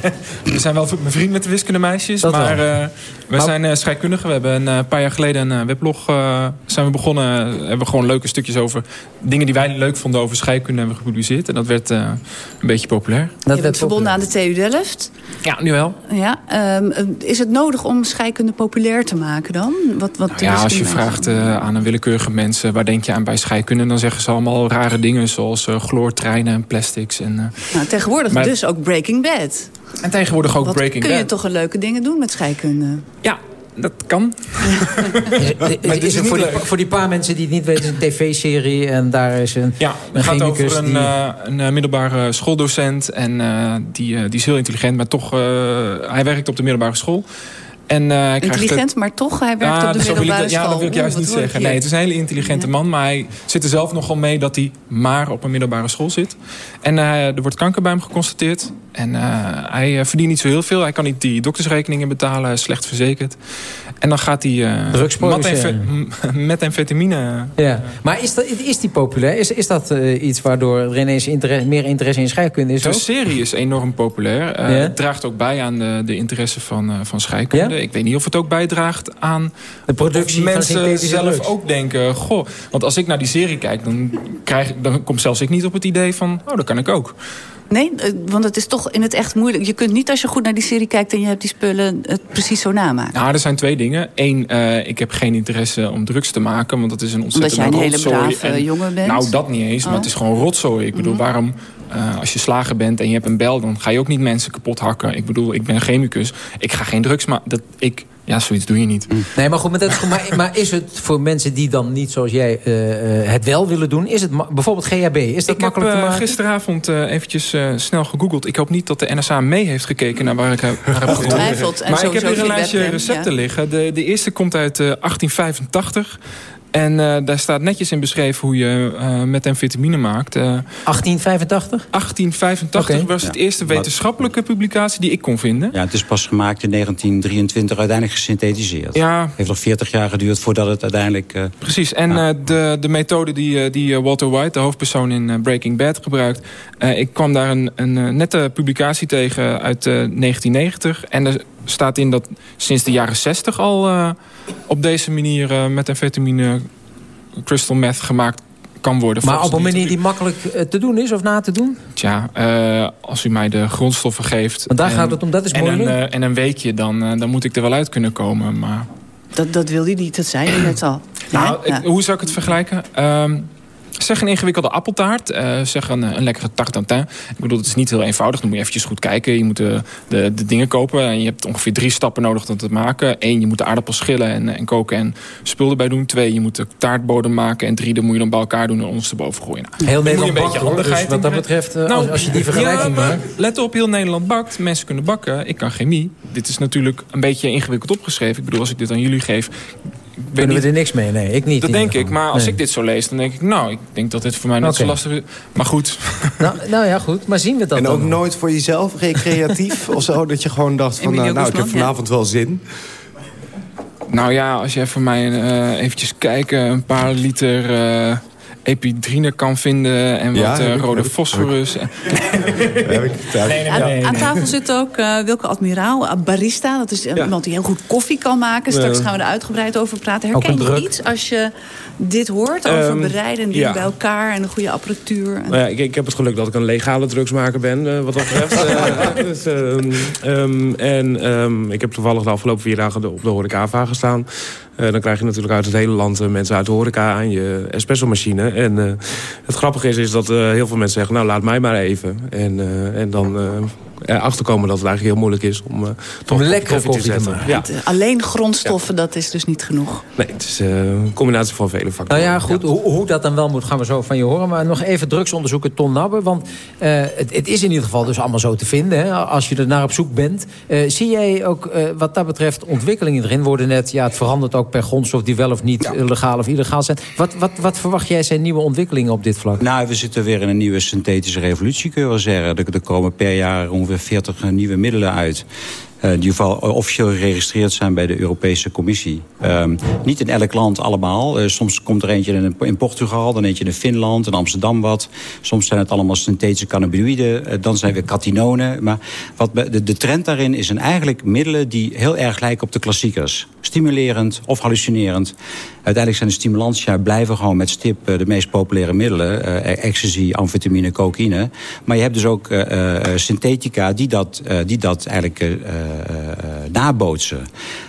We zijn wel bevriend met de wiskundemeisjes, Dat maar eh, we zijn eh, scheikundigen. We hebben een paar jaar geleden een weblog eh, zijn we begonnen. hebben we gewoon leuke stukjes over dingen die wij leuk vonden over scheikunde hebben we gepubliceerd. En dat werd een beetje populair. Je bent verbonden aan de TU Delft. Ja, nu wel. Ja, ehm, is het nodig om scheikunde populair te maken dan? Wat, wat Nou ja, als je vraagt eh, aan een willekeurige mensen... waar denk je aan bij scheikunde... dan zeggen ze allemaal rare dingen zoals eh chloortreinen en plastics. En, eh, Nou, tegenwoordig Maar- dus ook Breaking Bad. en tegenwoordig ook Wat Breaking kun je Bad. toch een leuke dingen doen met scheikunde? Ja, dat kan. Is, dit is voor, die, voor die paar mensen die het niet weten, is een tv-serie. En daar is een, Ja, het gaat over een, die... eh, een eh, middelbare schooldocent. En eh, die, eh, die is heel intelligent, maar toch... eh, hij werkt op de middelbare school. En, eh, Intelligent, maar toch, hij werkt op de ik middelbare school. Ja, dat wil ik juist niet zeggen. Nee, het is een hele intelligente man. Maar hij zit er zelf nogal mee dat hij maar op een middelbare school zit. En eh, er wordt kanker bij hem geconstateerd. En eh, hij verdient niet zo heel veel. Hij kan niet die doktersrekeningen betalen. Hij is slecht verzekerd. En dan gaat die uh, Drugs methamphetamine... Ja. Maar is, dat, is die populair? Is, is dat uh, iets waardoor er ineens interesse, meer interesse in scheikunde is? De serie is enorm populair. Uh, ja? Het draagt ook bij aan de, de interesse van, van scheikunde. Ja? Ik weet niet of het ook bijdraagt aan... De productie mensen zelf ook denken... Goh, want als ik naar die serie kijk, dan, krijg, dan kom zelfs ik niet op het idee van... Oh, dat kan ik ook. Nee, want het is toch in het echt moeilijk. Je kunt niet als je goed naar die serie kijkt en je hebt die spullen het precies zo namaken. Nou, er zijn twee dingen. Eén, uh, ik heb geen interesse om drugs te maken, want dat is een ontzettend Omdat jij een hele brave en, jongen bent? Nou, dat niet eens, oh. maar het is gewoon rotzooi. Ik bedoel, mm. waarom... Uh, als je slager bent en je hebt een bel, dan ga je ook niet mensen kapot hakken. Ik bedoel, ik ben chemicus. Ik ga geen drugs maken. Dat, ik, ja, zoiets doe je niet. Nee, maar goed, maar, dat, maar, maar, is het voor mensen die dan niet zoals jij uh, het wel willen doen... is het bijvoorbeeld GHB, is dat ik makkelijk heb, te maken? gisteravond uh, eventjes snel gegoogeld. Ik hoop niet dat de NSA mee heeft gekeken naar waar ik heb, Ongetwijfeld. Maar ik heb hier een lijstje recepten ja. liggen. De, de eerste komt uit 1885... En uh, daar staat netjes in beschreven hoe je uh, methamphetamine maakt. Uh, 1885? 1885 okay. was het eerste wetenschappelijke publicatie die ik kon vinden. Ja, het is pas gemaakt in 1923 uiteindelijk gesynthetiseerd. Ja. Het heeft nog 40 jaar geduurd voordat het uiteindelijk... Precies, en ja. de, de methode die, die Walter White, de hoofdpersoon in Breaking Bad, gebruikt... ik kwam daar een, een nette publicatie tegen uit 1990. En er staat in dat sinds de jaren 60 al op deze manier uh, met amfetamine crystal meth gemaakt kan worden. Maar op een manier die makkelijk te doen is of na te doen? Tja, uh, als u mij de grondstoffen geeft... Want daar en, gaat het om, dat is mooi. En een, uh, en een weekje, dan, uh, dan moet ik er wel uit kunnen komen. Maar... Dat, dat wil hij niet, dat zei je net al. Nou, ja? ik, hoe zou ik het vergelijken? Um, Zeg een ingewikkelde appeltaart. Uh, zeg een, een lekkere tarte tatin. Ik bedoel, het is niet heel eenvoudig. Dan moet je eventjes goed kijken. Je moet de, de, de dingen kopen. En je hebt ongeveer drie stappen nodig om te maken. Eén, je moet de aardappels schillen en, en koken en spul erbij doen. Twee, je moet de taartbodem maken. En drie, dan moet je dan bij elkaar doen en ondersteboven gooien. Nou, heel Nederland moet je een beetje handigheid dus wat dat betreft, uh, nou, als, je die vergelijking ja, maakt. Let op, heel Nederland bakt. Mensen kunnen bakken. Ik kan chemie. Dit is natuurlijk een beetje ingewikkeld opgeschreven. Ik bedoel, als ik dit aan jullie geef kunnen niet, we er niks mee? Nee, ik niet. Dat denk ik. Maar als nee. ik dit zo lees, dan denk ik... nou, ik denk dat dit voor mij net okay. zo lastig is. Maar goed. Nou, nou ja, goed. Maar zien we dat En dan ook nooit voor jezelf recreatief of zo? Dat je gewoon dacht van, nou, nou, ik heb vanavond ja. wel zin. Nou ja, als je voor mij uh, eventjes kijken... een paar liter... Epidrine kan vinden en ja, wat uh, rode ik, fosforus. aan, aan, tafel zit ook uh, Wilke Admiraal, barista. Dat is ja. iemand die heel goed koffie kan maken. Straks gaan we er uitgebreid over praten. Herken je iets als je dit hoort over um, bereiden en dingen bij elkaar en een goede apparatuur? En... Nou ja, ik, ik, heb het geluk dat ik een legale drugsmaker ben, uh, wat dat betreft. dus, um, en um, ik heb toevallig de afgelopen vier dagen op de horecava gestaan. Uh, dan krijg je natuurlijk uit het hele land uh, mensen uit de horeca aan je espresso-machine. En uh, het grappige is, is dat heel veel mensen zeggen, nou laat mij maar even. En, en dan erachter komen dat het eigenlijk heel moeilijk is om uh, toch een lekkere koffie te zetten. Ja. Alleen grondstoffen, ja. dat is dus niet genoeg. Nee, het is uh, een combinatie van vele factoren. Nou ja, goed, ja. Hoe, hoe, dat dan wel moet, gaan we zo van je horen. Maar nog even drugsonderzoeken, Ton Nabbe. Want uh, het, het, is in ieder geval dus allemaal zo te vinden, hè, als je er naar op zoek bent. zie jij ook wat dat betreft ontwikkelingen erin? Worden net, ja, het verandert ook per grondstof die wel of niet legaal of illegaal zijn. Wat, wat, wat verwacht jij zijn nieuwe ontwikkelingen op dit vlak? Nou, we zitten weer in een nieuwe synthetische revolutie, kunnen we zeggen. Er, er komen per jaar ongeveer 40 nieuwe middelen uit. Uh, die officieel geregistreerd zijn bij de Europese Commissie. Um, niet in elk land allemaal. Uh, soms komt er eentje in, in, Portugal, dan eentje in Finland, in Amsterdam wat. Soms zijn het allemaal synthetische cannabinoïden, uh, dan zijn weer catinonen. Maar wat de, de trend daarin is een eigenlijk middelen die heel erg lijken op de klassiekers. Stimulerend of hallucinerend. Uiteindelijk zijn de stimulantia blijven gewoon met stip de meest populaire middelen. ecstasy, amfetamine, cocaïne. Maar je hebt dus ook synthetica die dat, die dat eigenlijk nabootsen.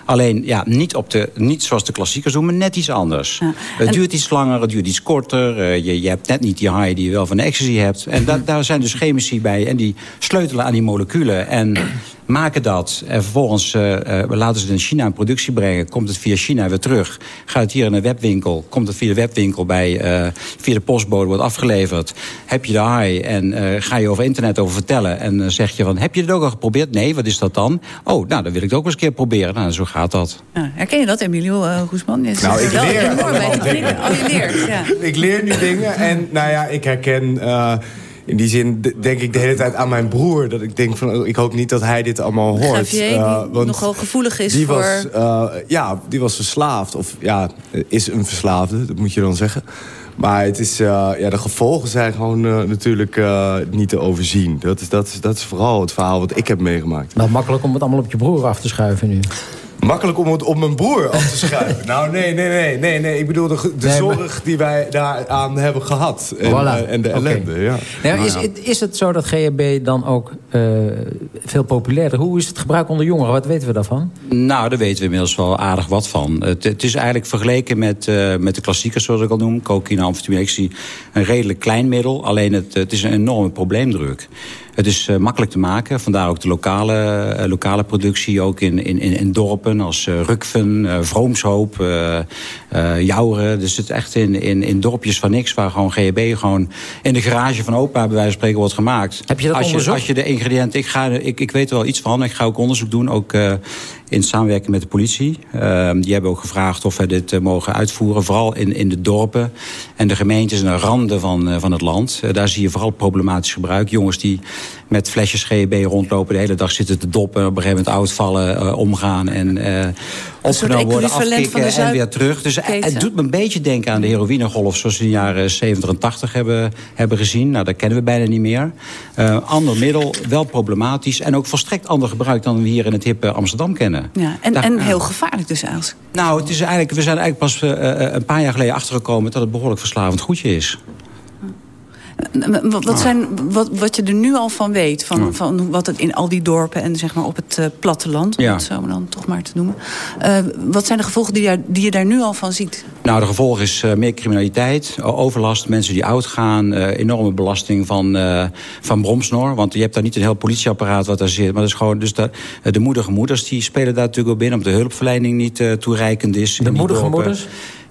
Alleen ja, niet, op de, niet zoals de klassiekers doen, maar net iets anders. Ja. Het duurt iets langer, het duurt iets korter. Uh, je, je hebt net niet die high die je wel van de ecstasy hebt. En da, daar zijn dus chemici bij en die sleutelen aan die moleculen. En maken dat. En vervolgens uh, we laten ze het in China in productie brengen. Komt het via China weer terug. Gaat het hier in een webwinkel. Komt het via de webwinkel bij, uh, via de postbode wordt afgeleverd. Heb je de high en ga je over internet over vertellen. En zeg je van, heb je het ook al geprobeerd? Nee, wat is dat dan? Oh, nou, dan wil ik het ook eens een keer proberen. Nou, zo gaat dat. Ja, herken je dat, Emilio uh, Guzman? Je nou, ik leer. Oh, je leert, ja. ik leer nu dingen en nou ja, ik herken in die zin denk ik de hele tijd aan mijn broer. Dat ik denk van, oh, ik hoop niet dat hij dit allemaal hoort. Xavier, uh, die nogal gevoelig is die voor... Was, uh, ja, die was verslaafd. Of ja, is een verslaafde, dat moet je dan zeggen. Maar het is, uh, ja, de gevolgen zijn gewoon uh, natuurlijk uh, niet te overzien. Dat is, dat, is, dat is vooral het verhaal wat ik heb meegemaakt. Nou, makkelijk om het allemaal op je broer af te schuiven nu. Makkelijk om het op mijn broer af te schuiven. nou, nee, nee, nee, nee, nee. Ik bedoel de, de nee, zorg maar... die wij daaraan hebben gehad. En, voilà. en de ellende, okay. ja. Nou, is, is het zo dat GHB dan ook uh, veel populairder? Hoe is het gebruik onder jongeren? Wat weten we daarvan? Nou, daar weten we inmiddels wel aardig wat van. Het, het is eigenlijk vergeleken met, uh, met de klassiekers, zoals ik al noem. Cocaïne, amfetamine. Een redelijk klein middel. Alleen het, het is een enorme probleemdruk. Het is uh, makkelijk te maken. Vandaar ook de lokale, uh, lokale productie. Ook in, in, in dorpen als uh, Rukven, Vroomshoop, Jouren. Dus het is echt in, in, in dorpjes van niks... waar gewoon GHB gewoon in de garage van opa... bij wijze van spreken wordt gemaakt. Heb je dat als je, als je de ingrediënten... Ik, ga, ik, ik weet er wel iets van. Ik ga ook onderzoek doen. Ook in samenwerking met de politie. Uh, die hebben ook gevraagd of we dit uh, mogen uitvoeren. Vooral in, in de dorpen en de gemeentes en de randen van, uh, van het land. daar zie je vooral problematisch gebruik. Jongens die met flesjes GHB rondlopen... de hele dag zitten te doppen, op een gegeven moment uitvallen, omgaan... en opgenomen worden, afkicken en weer terug. Dus het doet me een beetje denken aan de heroïnegolf... zoals we in de jaren 70 en 80 hebben, hebben gezien. Nou, dat kennen we bijna niet meer. ander middel, wel problematisch. En ook volstrekt ander gebruik dan we hier in het hippe Amsterdam kennen. Ja, en, Daar- en heel gevaarlijk dus eigenlijk. Nou, het is eigenlijk, we zijn eigenlijk pas eh, eh, een paar jaar geleden achtergekomen... dat het behoorlijk verslavend goedje is. Wat, wat, zijn, wat, wat je er nu al van weet, van, Ja. van wat het in al die dorpen en zeg maar op het eh, platteland, om Ja. het zo maar dan toch maar te noemen. Eh, wat zijn de gevolgen die, daar, die je daar nu al van ziet? Nou, de gevolg is eh, meer criminaliteit, overlast, mensen die oud gaan... eh, enorme belasting van, eh, van bromsnor. Want je hebt daar niet een heel politieapparaat wat daar zit. Maar dat is gewoon, dus dat, eh, de moedige moeders die spelen daar natuurlijk ook binnen... omdat de hulpverlening niet eh, toereikend is. De in die moedige dorpen. moeders?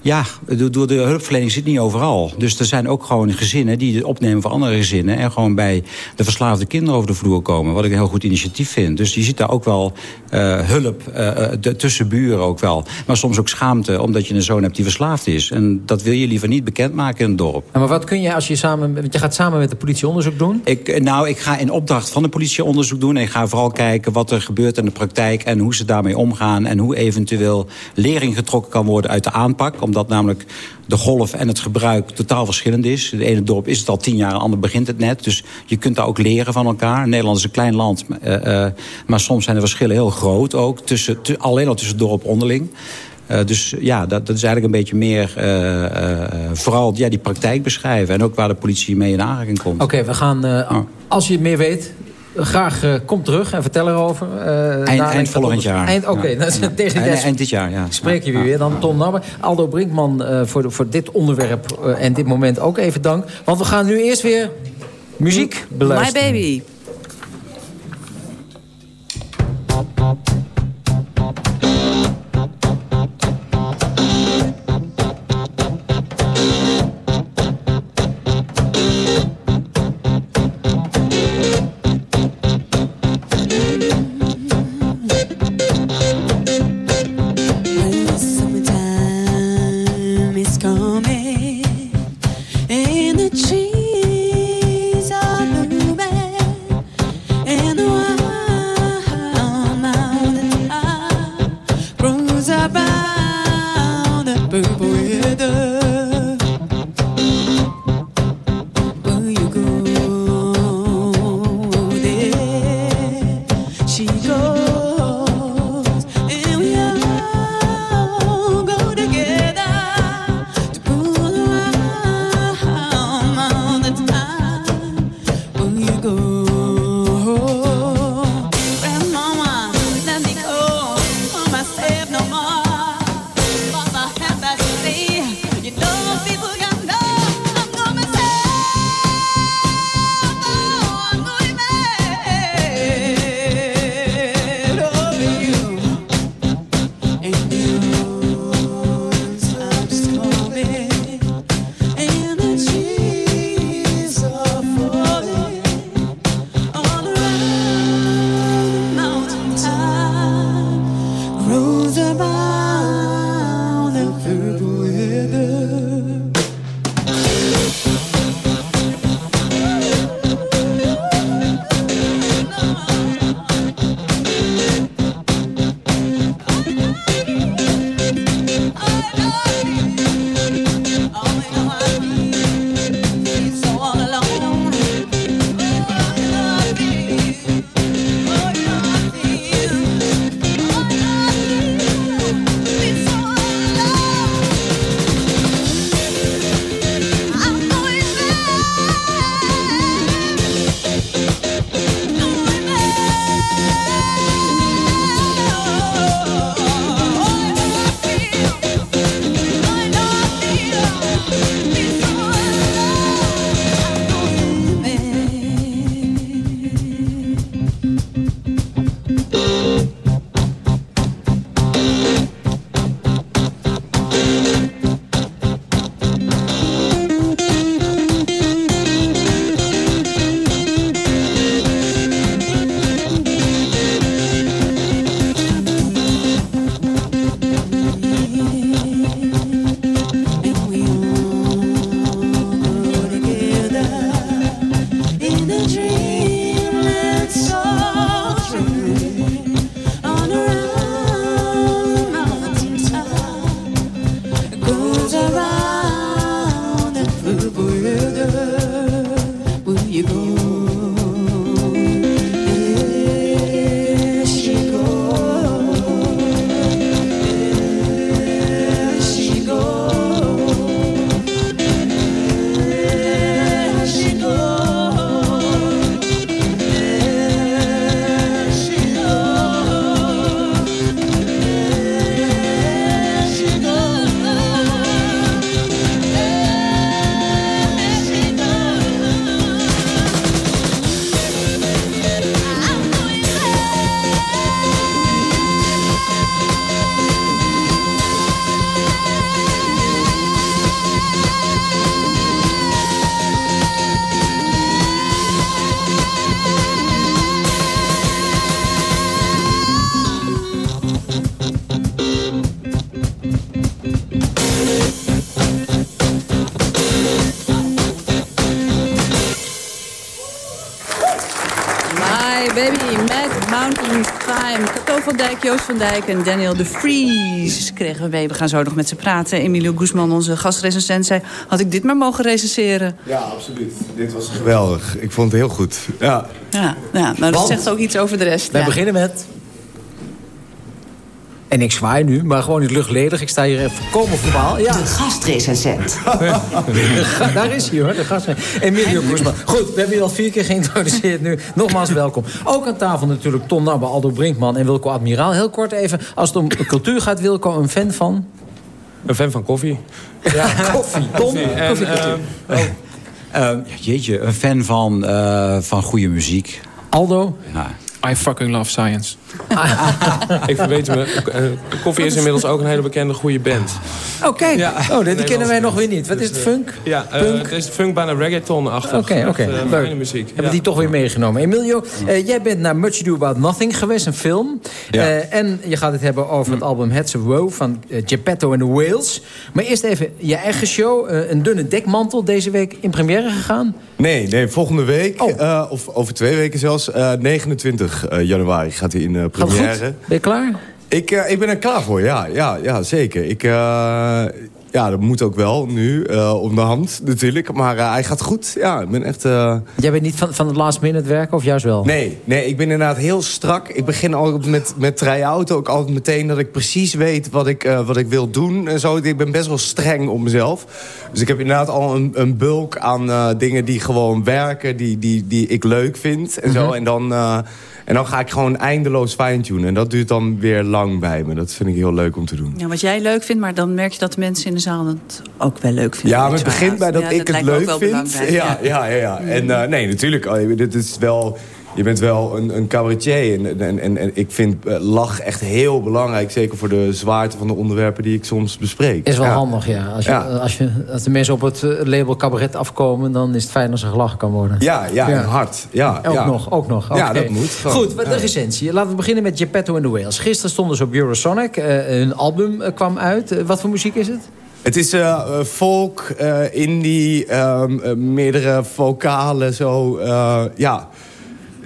Ja, door de hulpverlening zit niet overal. Dus er zijn ook gewoon gezinnen die het opnemen van andere gezinnen... en gewoon bij de verslaafde kinderen over de vloer komen. Wat ik een heel goed initiatief vind. Dus je ziet daar ook wel eh, hulp eh, eh, de, tussen buren ook wel. Maar soms ook schaamte, omdat je een zoon hebt die verslaafd is. En dat wil je liever niet bekendmaken in het dorp. En maar wat kun je als je samen... Want je gaat samen met de politie onderzoek doen? Ik, nou, ik ga in opdracht van de politie onderzoek doen. En ik ga vooral kijken wat er gebeurt in de praktijk... en hoe ze daarmee omgaan. En hoe eventueel lering getrokken kan worden uit de aanpak. Omdat namelijk de golf en het gebruik totaal verschillend is. Het ene dorp is het al tien jaar, een ander begint het net. Dus je kunt daar ook leren van elkaar. Nederland is een klein land. eh, eh, maar soms zijn de verschillen heel groot ook. Tussen, tu- alleen al tussen dorp onderling. Eh, dus ja, dat, dat is eigenlijk een beetje meer vooral ja, die praktijk beschrijven. En ook waar de politie mee in aanraking komt. Oké, we gaan, als je meer weet... Graag eh, kom terug en vertel erover. eh, Eind, eind volgend jaar. Eind, Oké, Ja. dat is Ja. tegen Eind- dit jaar, ja. Spreken we Ja. weer. Dan Tom Nabber. Aldo Brinkman eh, voor, de- voor dit onderwerp en dit moment ook even dank. Want we gaan nu eerst weer muziek My beluisteren. baby. Dijk, Joost van Dijk en Daniel de Vries kregen we mee. We gaan zo nog met ze praten. Emilio Guzman, onze gastrecensent, zei... had ik dit maar mogen recenseren? Ja, absoluut. Dit was geweldig. Ik vond het heel goed. Ja. Ja, ja nou, dat Want- zegt ook iets over de rest. Wij ja. beginnen met... En ik zwaai nu, maar gewoon niet luchtledig. Ik sta hier even volkomen verbaal. Ja. De gastrecensent. Daar is hij hoor, de gast. Emilio Guzman. Goed, we hebben je al vier keer geïntroduceerd nu. Nogmaals welkom. Ook aan tafel natuurlijk Ton Nabbe, Aldo Brinkman en Wilco Admiraal. Heel kort even, als het om cultuur gaat, Wilco, een fan van? Een fan van koffie. Ja, koffie. Ton, Koffie. En, eh, Eh, jeetje, een fan van, eh, van goede muziek. Aldo? Ja. I fucking love science. ik verbeter me. eh, Koffie is inmiddels ook een hele bekende goede band. Oh, kijk. Oh, die kennen wij nog weer niet. Wat is het, funk? Ja, eh, Punk? het is funk bijna reggaeton-achtig. Oké, oké. Echt, eh, muziek. Hebben die toch weer meegenomen. Emilio, eh, jij bent naar Much Ado About Nothing geweest, een film. Eh, en je gaat het hebben over het album Heads of Woe van eh, Geppetto and the Whales. Maar eerst even je eigen show. eh, een dunne dekmantel, deze week in première gegaan. Nee, nee, volgende week, eh, of over twee weken zelfs, eh, 29 eh, januari gaat hij in eh, Gaat première. goed? Ben je klaar? Ik, eh, ik ben er klaar voor, ja, ja, ja zeker. Ik, eh, ja, dat moet ook wel nu, eh, om de hand natuurlijk. Maar eh, hij gaat goed, ja, ik ben echt... eh, Jij bent niet van, van het last minute werken, of juist wel? Nee, nee, ik ben inderdaad heel strak. Ik begin al met, met try-out ook altijd meteen dat ik precies weet wat ik, wat ik wil doen. En zo. Ik ben best wel streng op mezelf. Dus ik heb inderdaad al een, een bulk aan dingen die gewoon werken, die, die, die ik leuk vind. En, zo. Mhm. en, dan, en dan ga ik gewoon eindeloos fine-tunen. En dat duurt dan weer lang bij me. Dat vind ik heel leuk om te doen. Ja, wat jij leuk vindt, maar dan merk je dat de mensen in de zaal het ook wel leuk vinden. Ja, maar het begint bij dat Ja, ik het leuk vind. Ja, ja, ja. ja. En eh, nee, natuurlijk. oh, Dit is wel... Je bent wel een, een cabaretier. En, en, en, en ik vind eh, lach echt heel belangrijk. Zeker voor de zwaarte van de onderwerpen die ik soms bespreek. Is wel Ja. handig, ja. Als, je, Ja. Als, je, als de mensen op het eh, label cabaret afkomen... dan is het fijn als er gelachen kan worden. Ja, ja, hard. Ja, ook nog, ook nog. Ja, dat moet. gewoon. Goed, de recensie. Laten we beginnen met Geppetto and the Whales. Gisteren stonden ze op Eurosonic. Eh hun album kwam uit. Wat voor muziek is het? Het is eh, folk, indie, ehm, eh, meerdere vocalen, zo. ja,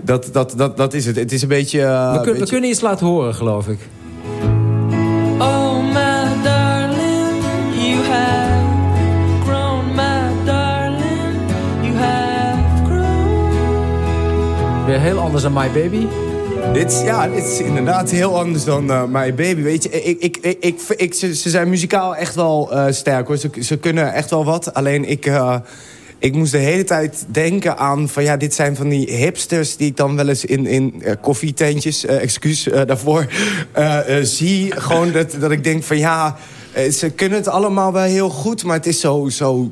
dat, dat, dat, dat is het. Het is een beetje... eh, we, kun- we kunnen iets laten horen, geloof ik. Oh, my darling, you have grown, my darling, you have grown. Weer heel anders dan My Baby. Dit is, ja, dit is inderdaad heel anders dan eh My Baby. Weet je, ik, ik, ik, ik, ik- ze, ze zijn muzikaal echt wel eh, sterk hoor. Ze, ze kunnen echt wel wat. Alleen ik, eh, ik moest de hele tijd denken aan van ja, dit zijn van die hipsters die ik dan wel eens in, in eh, koffietentjes, eh, excuus eh, daarvoor, zie. Gewoon dat, dat ik denk van ja. Ze kunnen het allemaal wel heel goed, maar het is zo, zo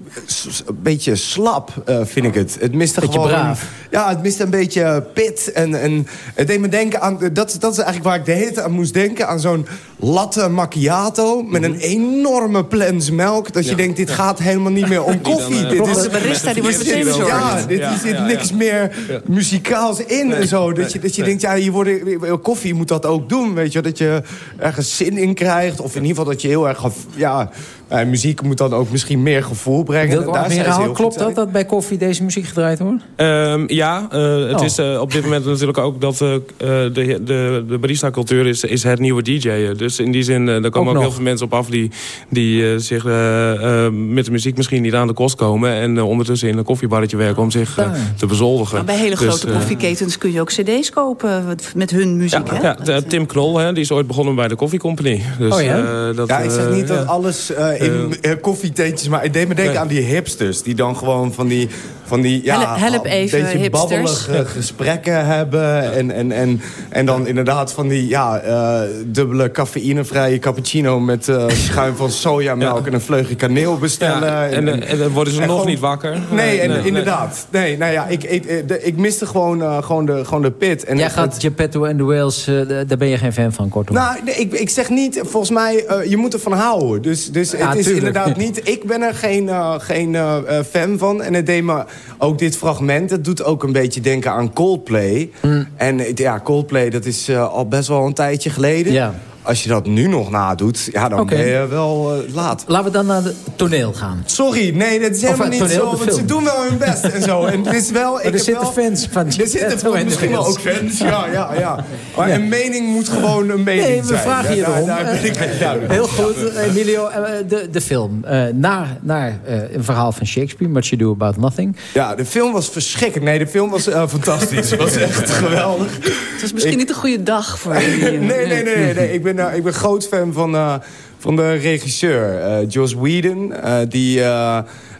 een beetje slap, vind ik het. Het mist er Beetje gewoon... braaf. Ja, het mist een beetje pit. En, en het deed me denken aan... Dat, dat is eigenlijk waar ik de hele tijd aan moest denken. Aan zo'n latte macchiato met een enorme plens melk. Dat je denkt, dit gaat helemaal niet meer om koffie. eh, dit is, De barista, die wordt meteen. Ja, dit Ja, zit niks meer muzikaals in en zo. Dat nee, je, dat je nee. denkt, ja, hier worden, koffie moet dat ook doen. Weet je, dat je ergens zin in krijgt. Of in ieder geval dat je heel erg... Ja, eh, muziek moet dan ook misschien meer gevoel brengen. Daar zijn klopt dat, dat bij koffie deze muziek gedraaid wordt? Ehm, ja, eh, het Oh. is eh, op dit moment natuurlijk ook dat de, de, de barista-cultuur is, is het nieuwe DJ'en. Dus in die zin, daar komen Ook heel veel mensen op af die, die zich met de muziek misschien niet aan de kost komen. En ondertussen in een koffiebarretje werken om zich eh, te bezoldigen. Maar bij hele Dus, grote koffieketens kun je ook cd's kopen met hun muziek, hè? ja, Tim Knol, hè, die is ooit begonnen bij de Coffee Company. Dus, oh ja? eh, dat, ja, ik zeg niet dat ja. alles eh, in eh, koffietentjes... maar ik deed me denken aan die hipsters... die dan gewoon van die, van die ja, Help- een even, beetje hipsters. babbelige gesprekken hebben... En, en, en, en dan inderdaad van die ja, eh, dubbele cafeïnevrije cappuccino... met eh, schuim van sojamelk en een vleugje kaneel bestellen. Ja, en, en, en dan worden ze en nog gewoon- niet wakker. Nee, en, nee. inderdaad. Nee, nou ja, ik, ik, eh, de- ik miste gewoon, eh, gewoon, de, gewoon de pit. En Jij het- gaat Geppetto and the Whales, eh, d- daar ben je geen fan van, kortom. nou, nee, ik, ik zeg niet, volgens mij, eh, je moet ervan houden. Dus, dus Ja, het is tuurlijk. inderdaad niet... Ik ben er geen, eh, geen eh, eh, fan van. En het deed me ook dit fragment... het doet ook een beetje denken aan Coldplay. Hmm. En ja, Coldplay, dat is eh, al best wel een tijdje geleden. Ja. Als je dat nu nog nadoet, ja, dan ben je wel eh, laat. Laten we dan naar het toneel gaan. Sorry, nee, dat is helemaal eh, niet toneel, zo. Want ze doen wel hun best en zo. En het is wel... Ik er heb zitten wel, fans van Er zitten misschien wel ook fans, ja, ja, ja. Maar Ja. een mening moet gewoon een mening Nee, we zijn. vragen je Ja, daar- erom. Daar ben ik. Heel goed, Emilio. eh, De, de film. eh, naar naar eh, een verhaal van Shakespeare. Much You Do About Nothing. Ja, de film was verschrikkelijk. Nee, de film was fantastisch. Het was echt geweldig. Het was misschien niet een goede dag voor jullie. nee, nee, nee, nee, nee. Ik, ben, eh, ik ben groot fan van, eh, van de regisseur, eh Joss Whedon. eh, die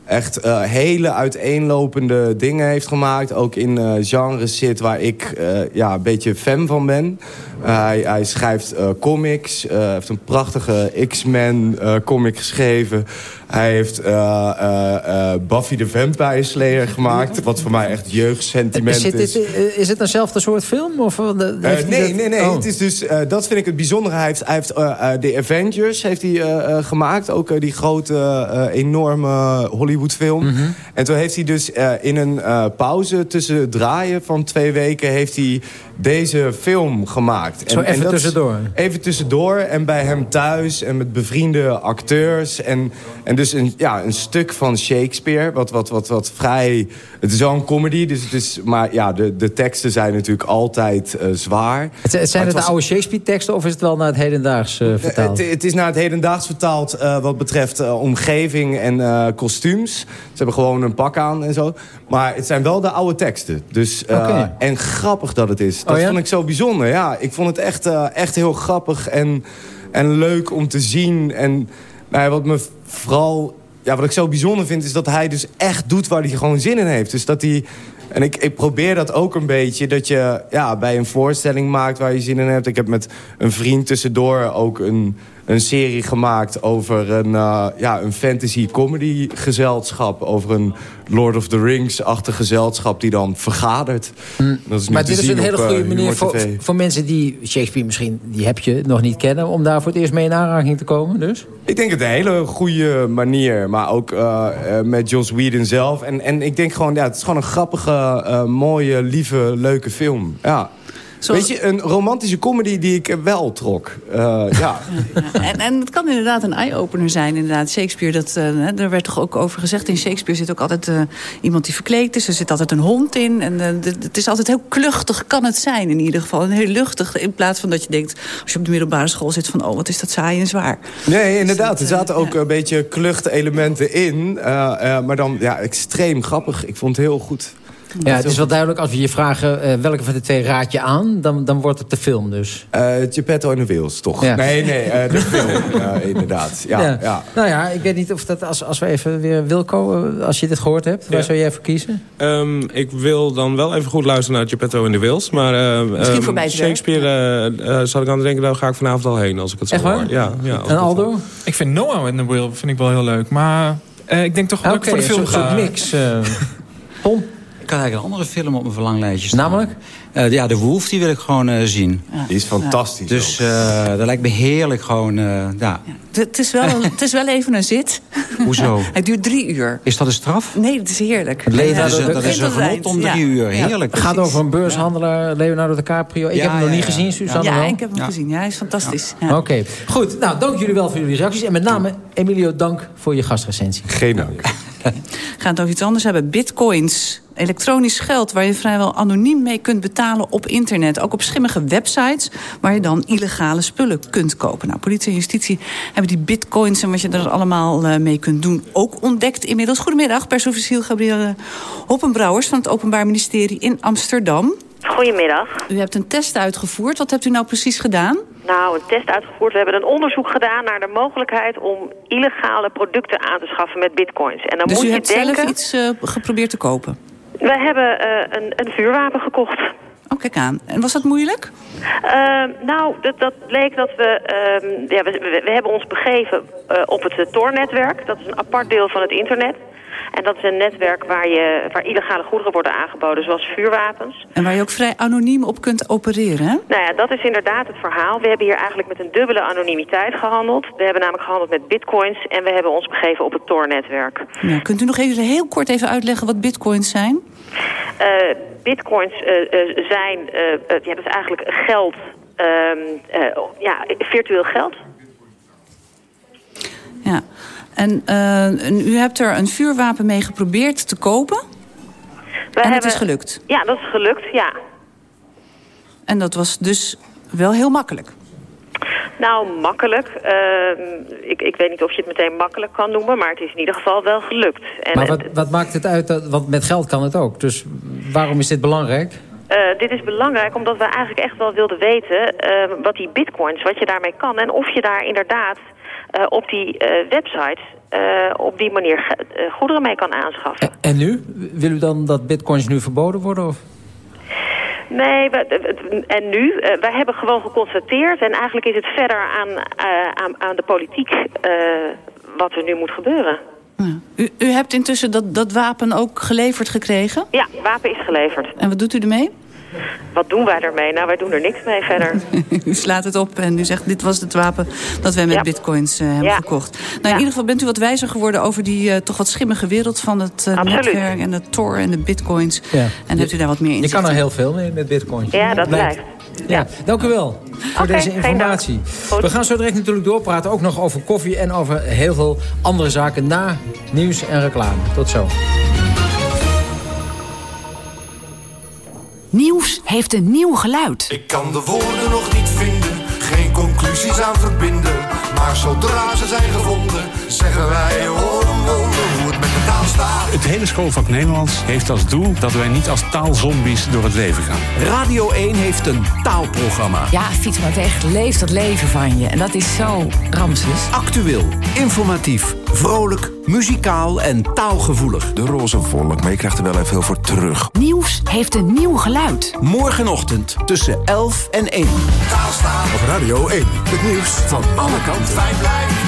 echt hele uiteenlopende dingen heeft gemaakt. Ook in genres zit waar ik ja, een beetje fan van ben. Hij, hij schrijft comics. heeft een prachtige X-Men comic geschreven. Hij heeft eh, eh, eh, Buffy the Vampire Slayer gemaakt. Wat voor mij echt jeugdsentiment Is, is. is, het eenzelfde soort film? Of, de- nee, dat- nee, nee. Oh. Het is dus, dat vind ik het bijzondere. Hij heeft, hij heeft de Avengers heeft hij, gemaakt. Ook die grote, enorme Hollywood-film. Mhm. En toen heeft hij dus in een pauze tussen het draaien van twee weken... heeft hij deze film gemaakt. Zo even dat is- tussendoor. Even tussendoor. En bij hem thuis en met bevriende acteurs. En, en dus een, ja, een stuk van Shakespeare. Wat, wat, wat, wat vrij... Het is wel een comedy. Dus het is, maar ja, de, de teksten zijn natuurlijk altijd eh, zwaar. Het, het zijn het, was- de oude Shakespeare-teksten of is het wel naar het hedendaags eh, vertaald? het, het is naar het hedendaags vertaald eh, wat betreft eh, omgeving en eh, kostuums. Ze hebben gewoon een pak aan en zo. Maar het zijn wel de oude teksten. Dus, eh. En grappig dat het is. Dat Oh ja? vond ik zo bijzonder. Ja, ik vond het echt, eh, echt heel grappig en, en leuk om te zien. En nou wat me vooral... Ja, wat ik zo bijzonder vind is dat hij dus echt doet waar hij gewoon zin in heeft. Dus dat hij... En ik, ik probeer dat ook een beetje. Dat je ja, bij een voorstelling maakt waar je zin in hebt. Ik heb met een vriend tussendoor ook een, een serie gemaakt over een, eh, ja, een fantasy comedy gezelschap. Over een Lord of the Rings-achtig gezelschap die dan vergadert. Dat is maar dit is een hele op, eh, goede manier voor, voor mensen die Shakespeare misschien, die heb je nog niet kennen... om daar voor het eerst mee in aanraking te komen, dus? Ik denk het een hele goede manier. Maar ook eh, met Joss Whedon zelf. En, en ik denk gewoon, ja, het is gewoon een grappige, mooie, lieve, leuke film. Ja. Weet je, een romantische comedy die ik wel trok. Eh, ja. En, en het kan inderdaad een eye-opener zijn. Inderdaad, Shakespeare, dat, eh, daar werd toch ook over gezegd... in Shakespeare zit ook altijd eh, iemand die verkleed is. Er zit altijd een hond in. En het is altijd heel kluchtig, kan het zijn in ieder geval. En heel luchtig, in plaats van dat je denkt... als je op de middelbare school zit van... oh, wat is dat saai en zwaar. Nee, inderdaad. Er zaten ook een beetje kluchtelementen in. maar dan ja, extreem grappig. Ik vond het heel goed. Ja, het is wel duidelijk, als we je vragen eh, welke van de twee raad je aan... dan, dan wordt het de film dus. Eh Geppetto en de Wils, toch? Ja. Nee, nee, eh, de film, eh, inderdaad. Ja, ja. Nou ja, ik weet niet of dat als, als we even weer Wilco, als je dit gehoord hebt, waar Ja. zou jij voor kiezen? Ehm, ik wil dan wel even goed luisteren naar Geppetto en de Wils. Maar eh, Misschien ehm, werk. Shakespeare uh, zat ik aan het denken... daar ga ik vanavond al heen als ik het zo Echt waar? hoor. Ja, ja, En Aldo? Ik vind Noah in the Will vind ik wel heel leuk. Maar eh, ik denk toch wel dat ik Oké, voor de film een soort mix. Pom? Ik had eigenlijk een andere film op mijn verlanglijstje staan. Namelijk? Eh, ja, De Wolf, die wil ik gewoon eh, zien. Die is fantastisch. Dus eh, dat lijkt me heerlijk gewoon, eh, ja. Het is, wel, het is wel even een zit. Hoezo? Hij duurt drie uur. Is dat een straf? Nee, het is heerlijk. Leonardo dat is, dat een het genot om Ja. drie uur. Ja. Heerlijk. Het gaat over een beurshandelaar, Leonardo DiCaprio. Ik Ja, heb hem nog ja, niet ja. gezien, Suzanne Ja, wel? ik heb hem Ja. gezien. Ja, hij is fantastisch. Ja. Oké, goed. Nou, dank jullie wel voor jullie reacties. En met name, Emilio, dank voor je gastrecensie. Geen dank. We gaan het over iets anders hebben. Bitcoins. Elektronisch geld waar je vrijwel anoniem mee kunt betalen op internet. Ook op schimmige websites waar je dan illegale spullen kunt kopen. Nou, politie en justitie hebben die bitcoins en wat je er allemaal eh, mee kunt doen ook ontdekt inmiddels. Goedemiddag, persofficier Gabrielle Hoppenbrouwers van het Openbaar Ministerie in Amsterdam. Goedemiddag. U hebt een test uitgevoerd. Wat hebt u nou precies gedaan? Nou, een test uitgevoerd. We hebben een onderzoek gedaan naar de mogelijkheid om illegale producten aan te schaffen met bitcoins. En dan dus moet u je hebt denken... zelf iets eh, geprobeerd te kopen? We hebben eh, een, een vuurwapen gekocht. Oh, kijk aan. En was dat moeilijk? Ehm, nou, dat, dat bleek dat we... ehm, ja, we, we, hebben ons begeven op het uh, Tor-netwerk. Dat is een apart deel van het internet. En dat is een netwerk waar, je, waar illegale goederen worden aangeboden, zoals vuurwapens. En waar je ook vrij anoniem op kunt opereren, hè? Nou ja, dat is inderdaad het verhaal. We hebben hier eigenlijk met een dubbele anonimiteit gehandeld. We hebben namelijk gehandeld met bitcoins en we hebben ons begeven op het Tor-netwerk. Ja, kunt u nog even heel kort even uitleggen wat bitcoins zijn? Uh, bitcoins uh, uh, zijn, ja, dat is eigenlijk geld ehm, eh, ja, virtueel geld. Ja. En eh, u hebt er een vuurwapen mee geprobeerd te kopen? En het is gelukt? Ja, dat is gelukt, ja. En dat was dus wel heel makkelijk? Nou, makkelijk. Ehm, ik, ik weet niet of je het meteen makkelijk kan noemen, maar het is in ieder geval wel gelukt. En Maar wat, wat maakt het uit? Dat, want met geld kan het ook. Dus waarom is dit belangrijk? Eh, dit is belangrijk omdat we eigenlijk echt wel wilden weten eh, wat die bitcoins, wat je daarmee kan. En of je daar inderdaad op die eh, websites eh, op die manier eh, goederen mee kan aanschaffen. En nu? Wil u dan dat bitcoins nu verboden worden? Of? Nee, en nu? Eh, wij hebben gewoon geconstateerd en eigenlijk is het verder aan, eh, aan, aan de politiek eh, wat er nu moet gebeuren. U, u hebt intussen dat, dat wapen ook geleverd gekregen? Ja, wapen is geleverd. En wat doet u ermee? Wat doen wij ermee? Nou, wij doen er niks mee verder. u slaat het op en u zegt dit was het wapen dat wij met Ja. bitcoins eh, hebben Ja. gekocht. Nou, in ieder geval bent u wat wijzer geworden over die eh, toch wat schimmige wereld van het eh, Absoluut. netwerk en de Tor en de bitcoins. Ja. En hebt u daar wat meer in? Je kan er heel veel mee met bitcoins. Ja, dat Blijkt. blijkt. Ja, dank u wel voor deze informatie. We gaan zo direct natuurlijk doorpraten, ook nog over koffie... en over heel veel andere zaken na nieuws en reclame. Tot zo. Nieuws heeft een nieuw geluid. Ik kan de woorden nog niet vinden, geen conclusies aan verbinden. Maar zodra ze zijn gevonden, zeggen wij hoor hoe het hele schoolvak Nederlands heeft als doel dat wij niet als taalzombies door het leven gaan. Radio 1 heeft een taalprogramma. Ja, Fiets maar echt leeft dat leven van je. En dat is zo ramses. Actueel, informatief, vrolijk, muzikaal en taalgevoelig. De roze wolk, maar je krijgt er wel even heel voor terug. Nieuws heeft een nieuw geluid. Morgenochtend tussen 11 en 1. Taal staat Op Radio 1, het nieuws van alle kanten. fijn blijft.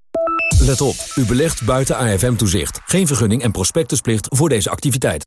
Let op, u belegt buiten AFM-toezicht. Geen vergunning en prospectusplicht voor deze activiteit.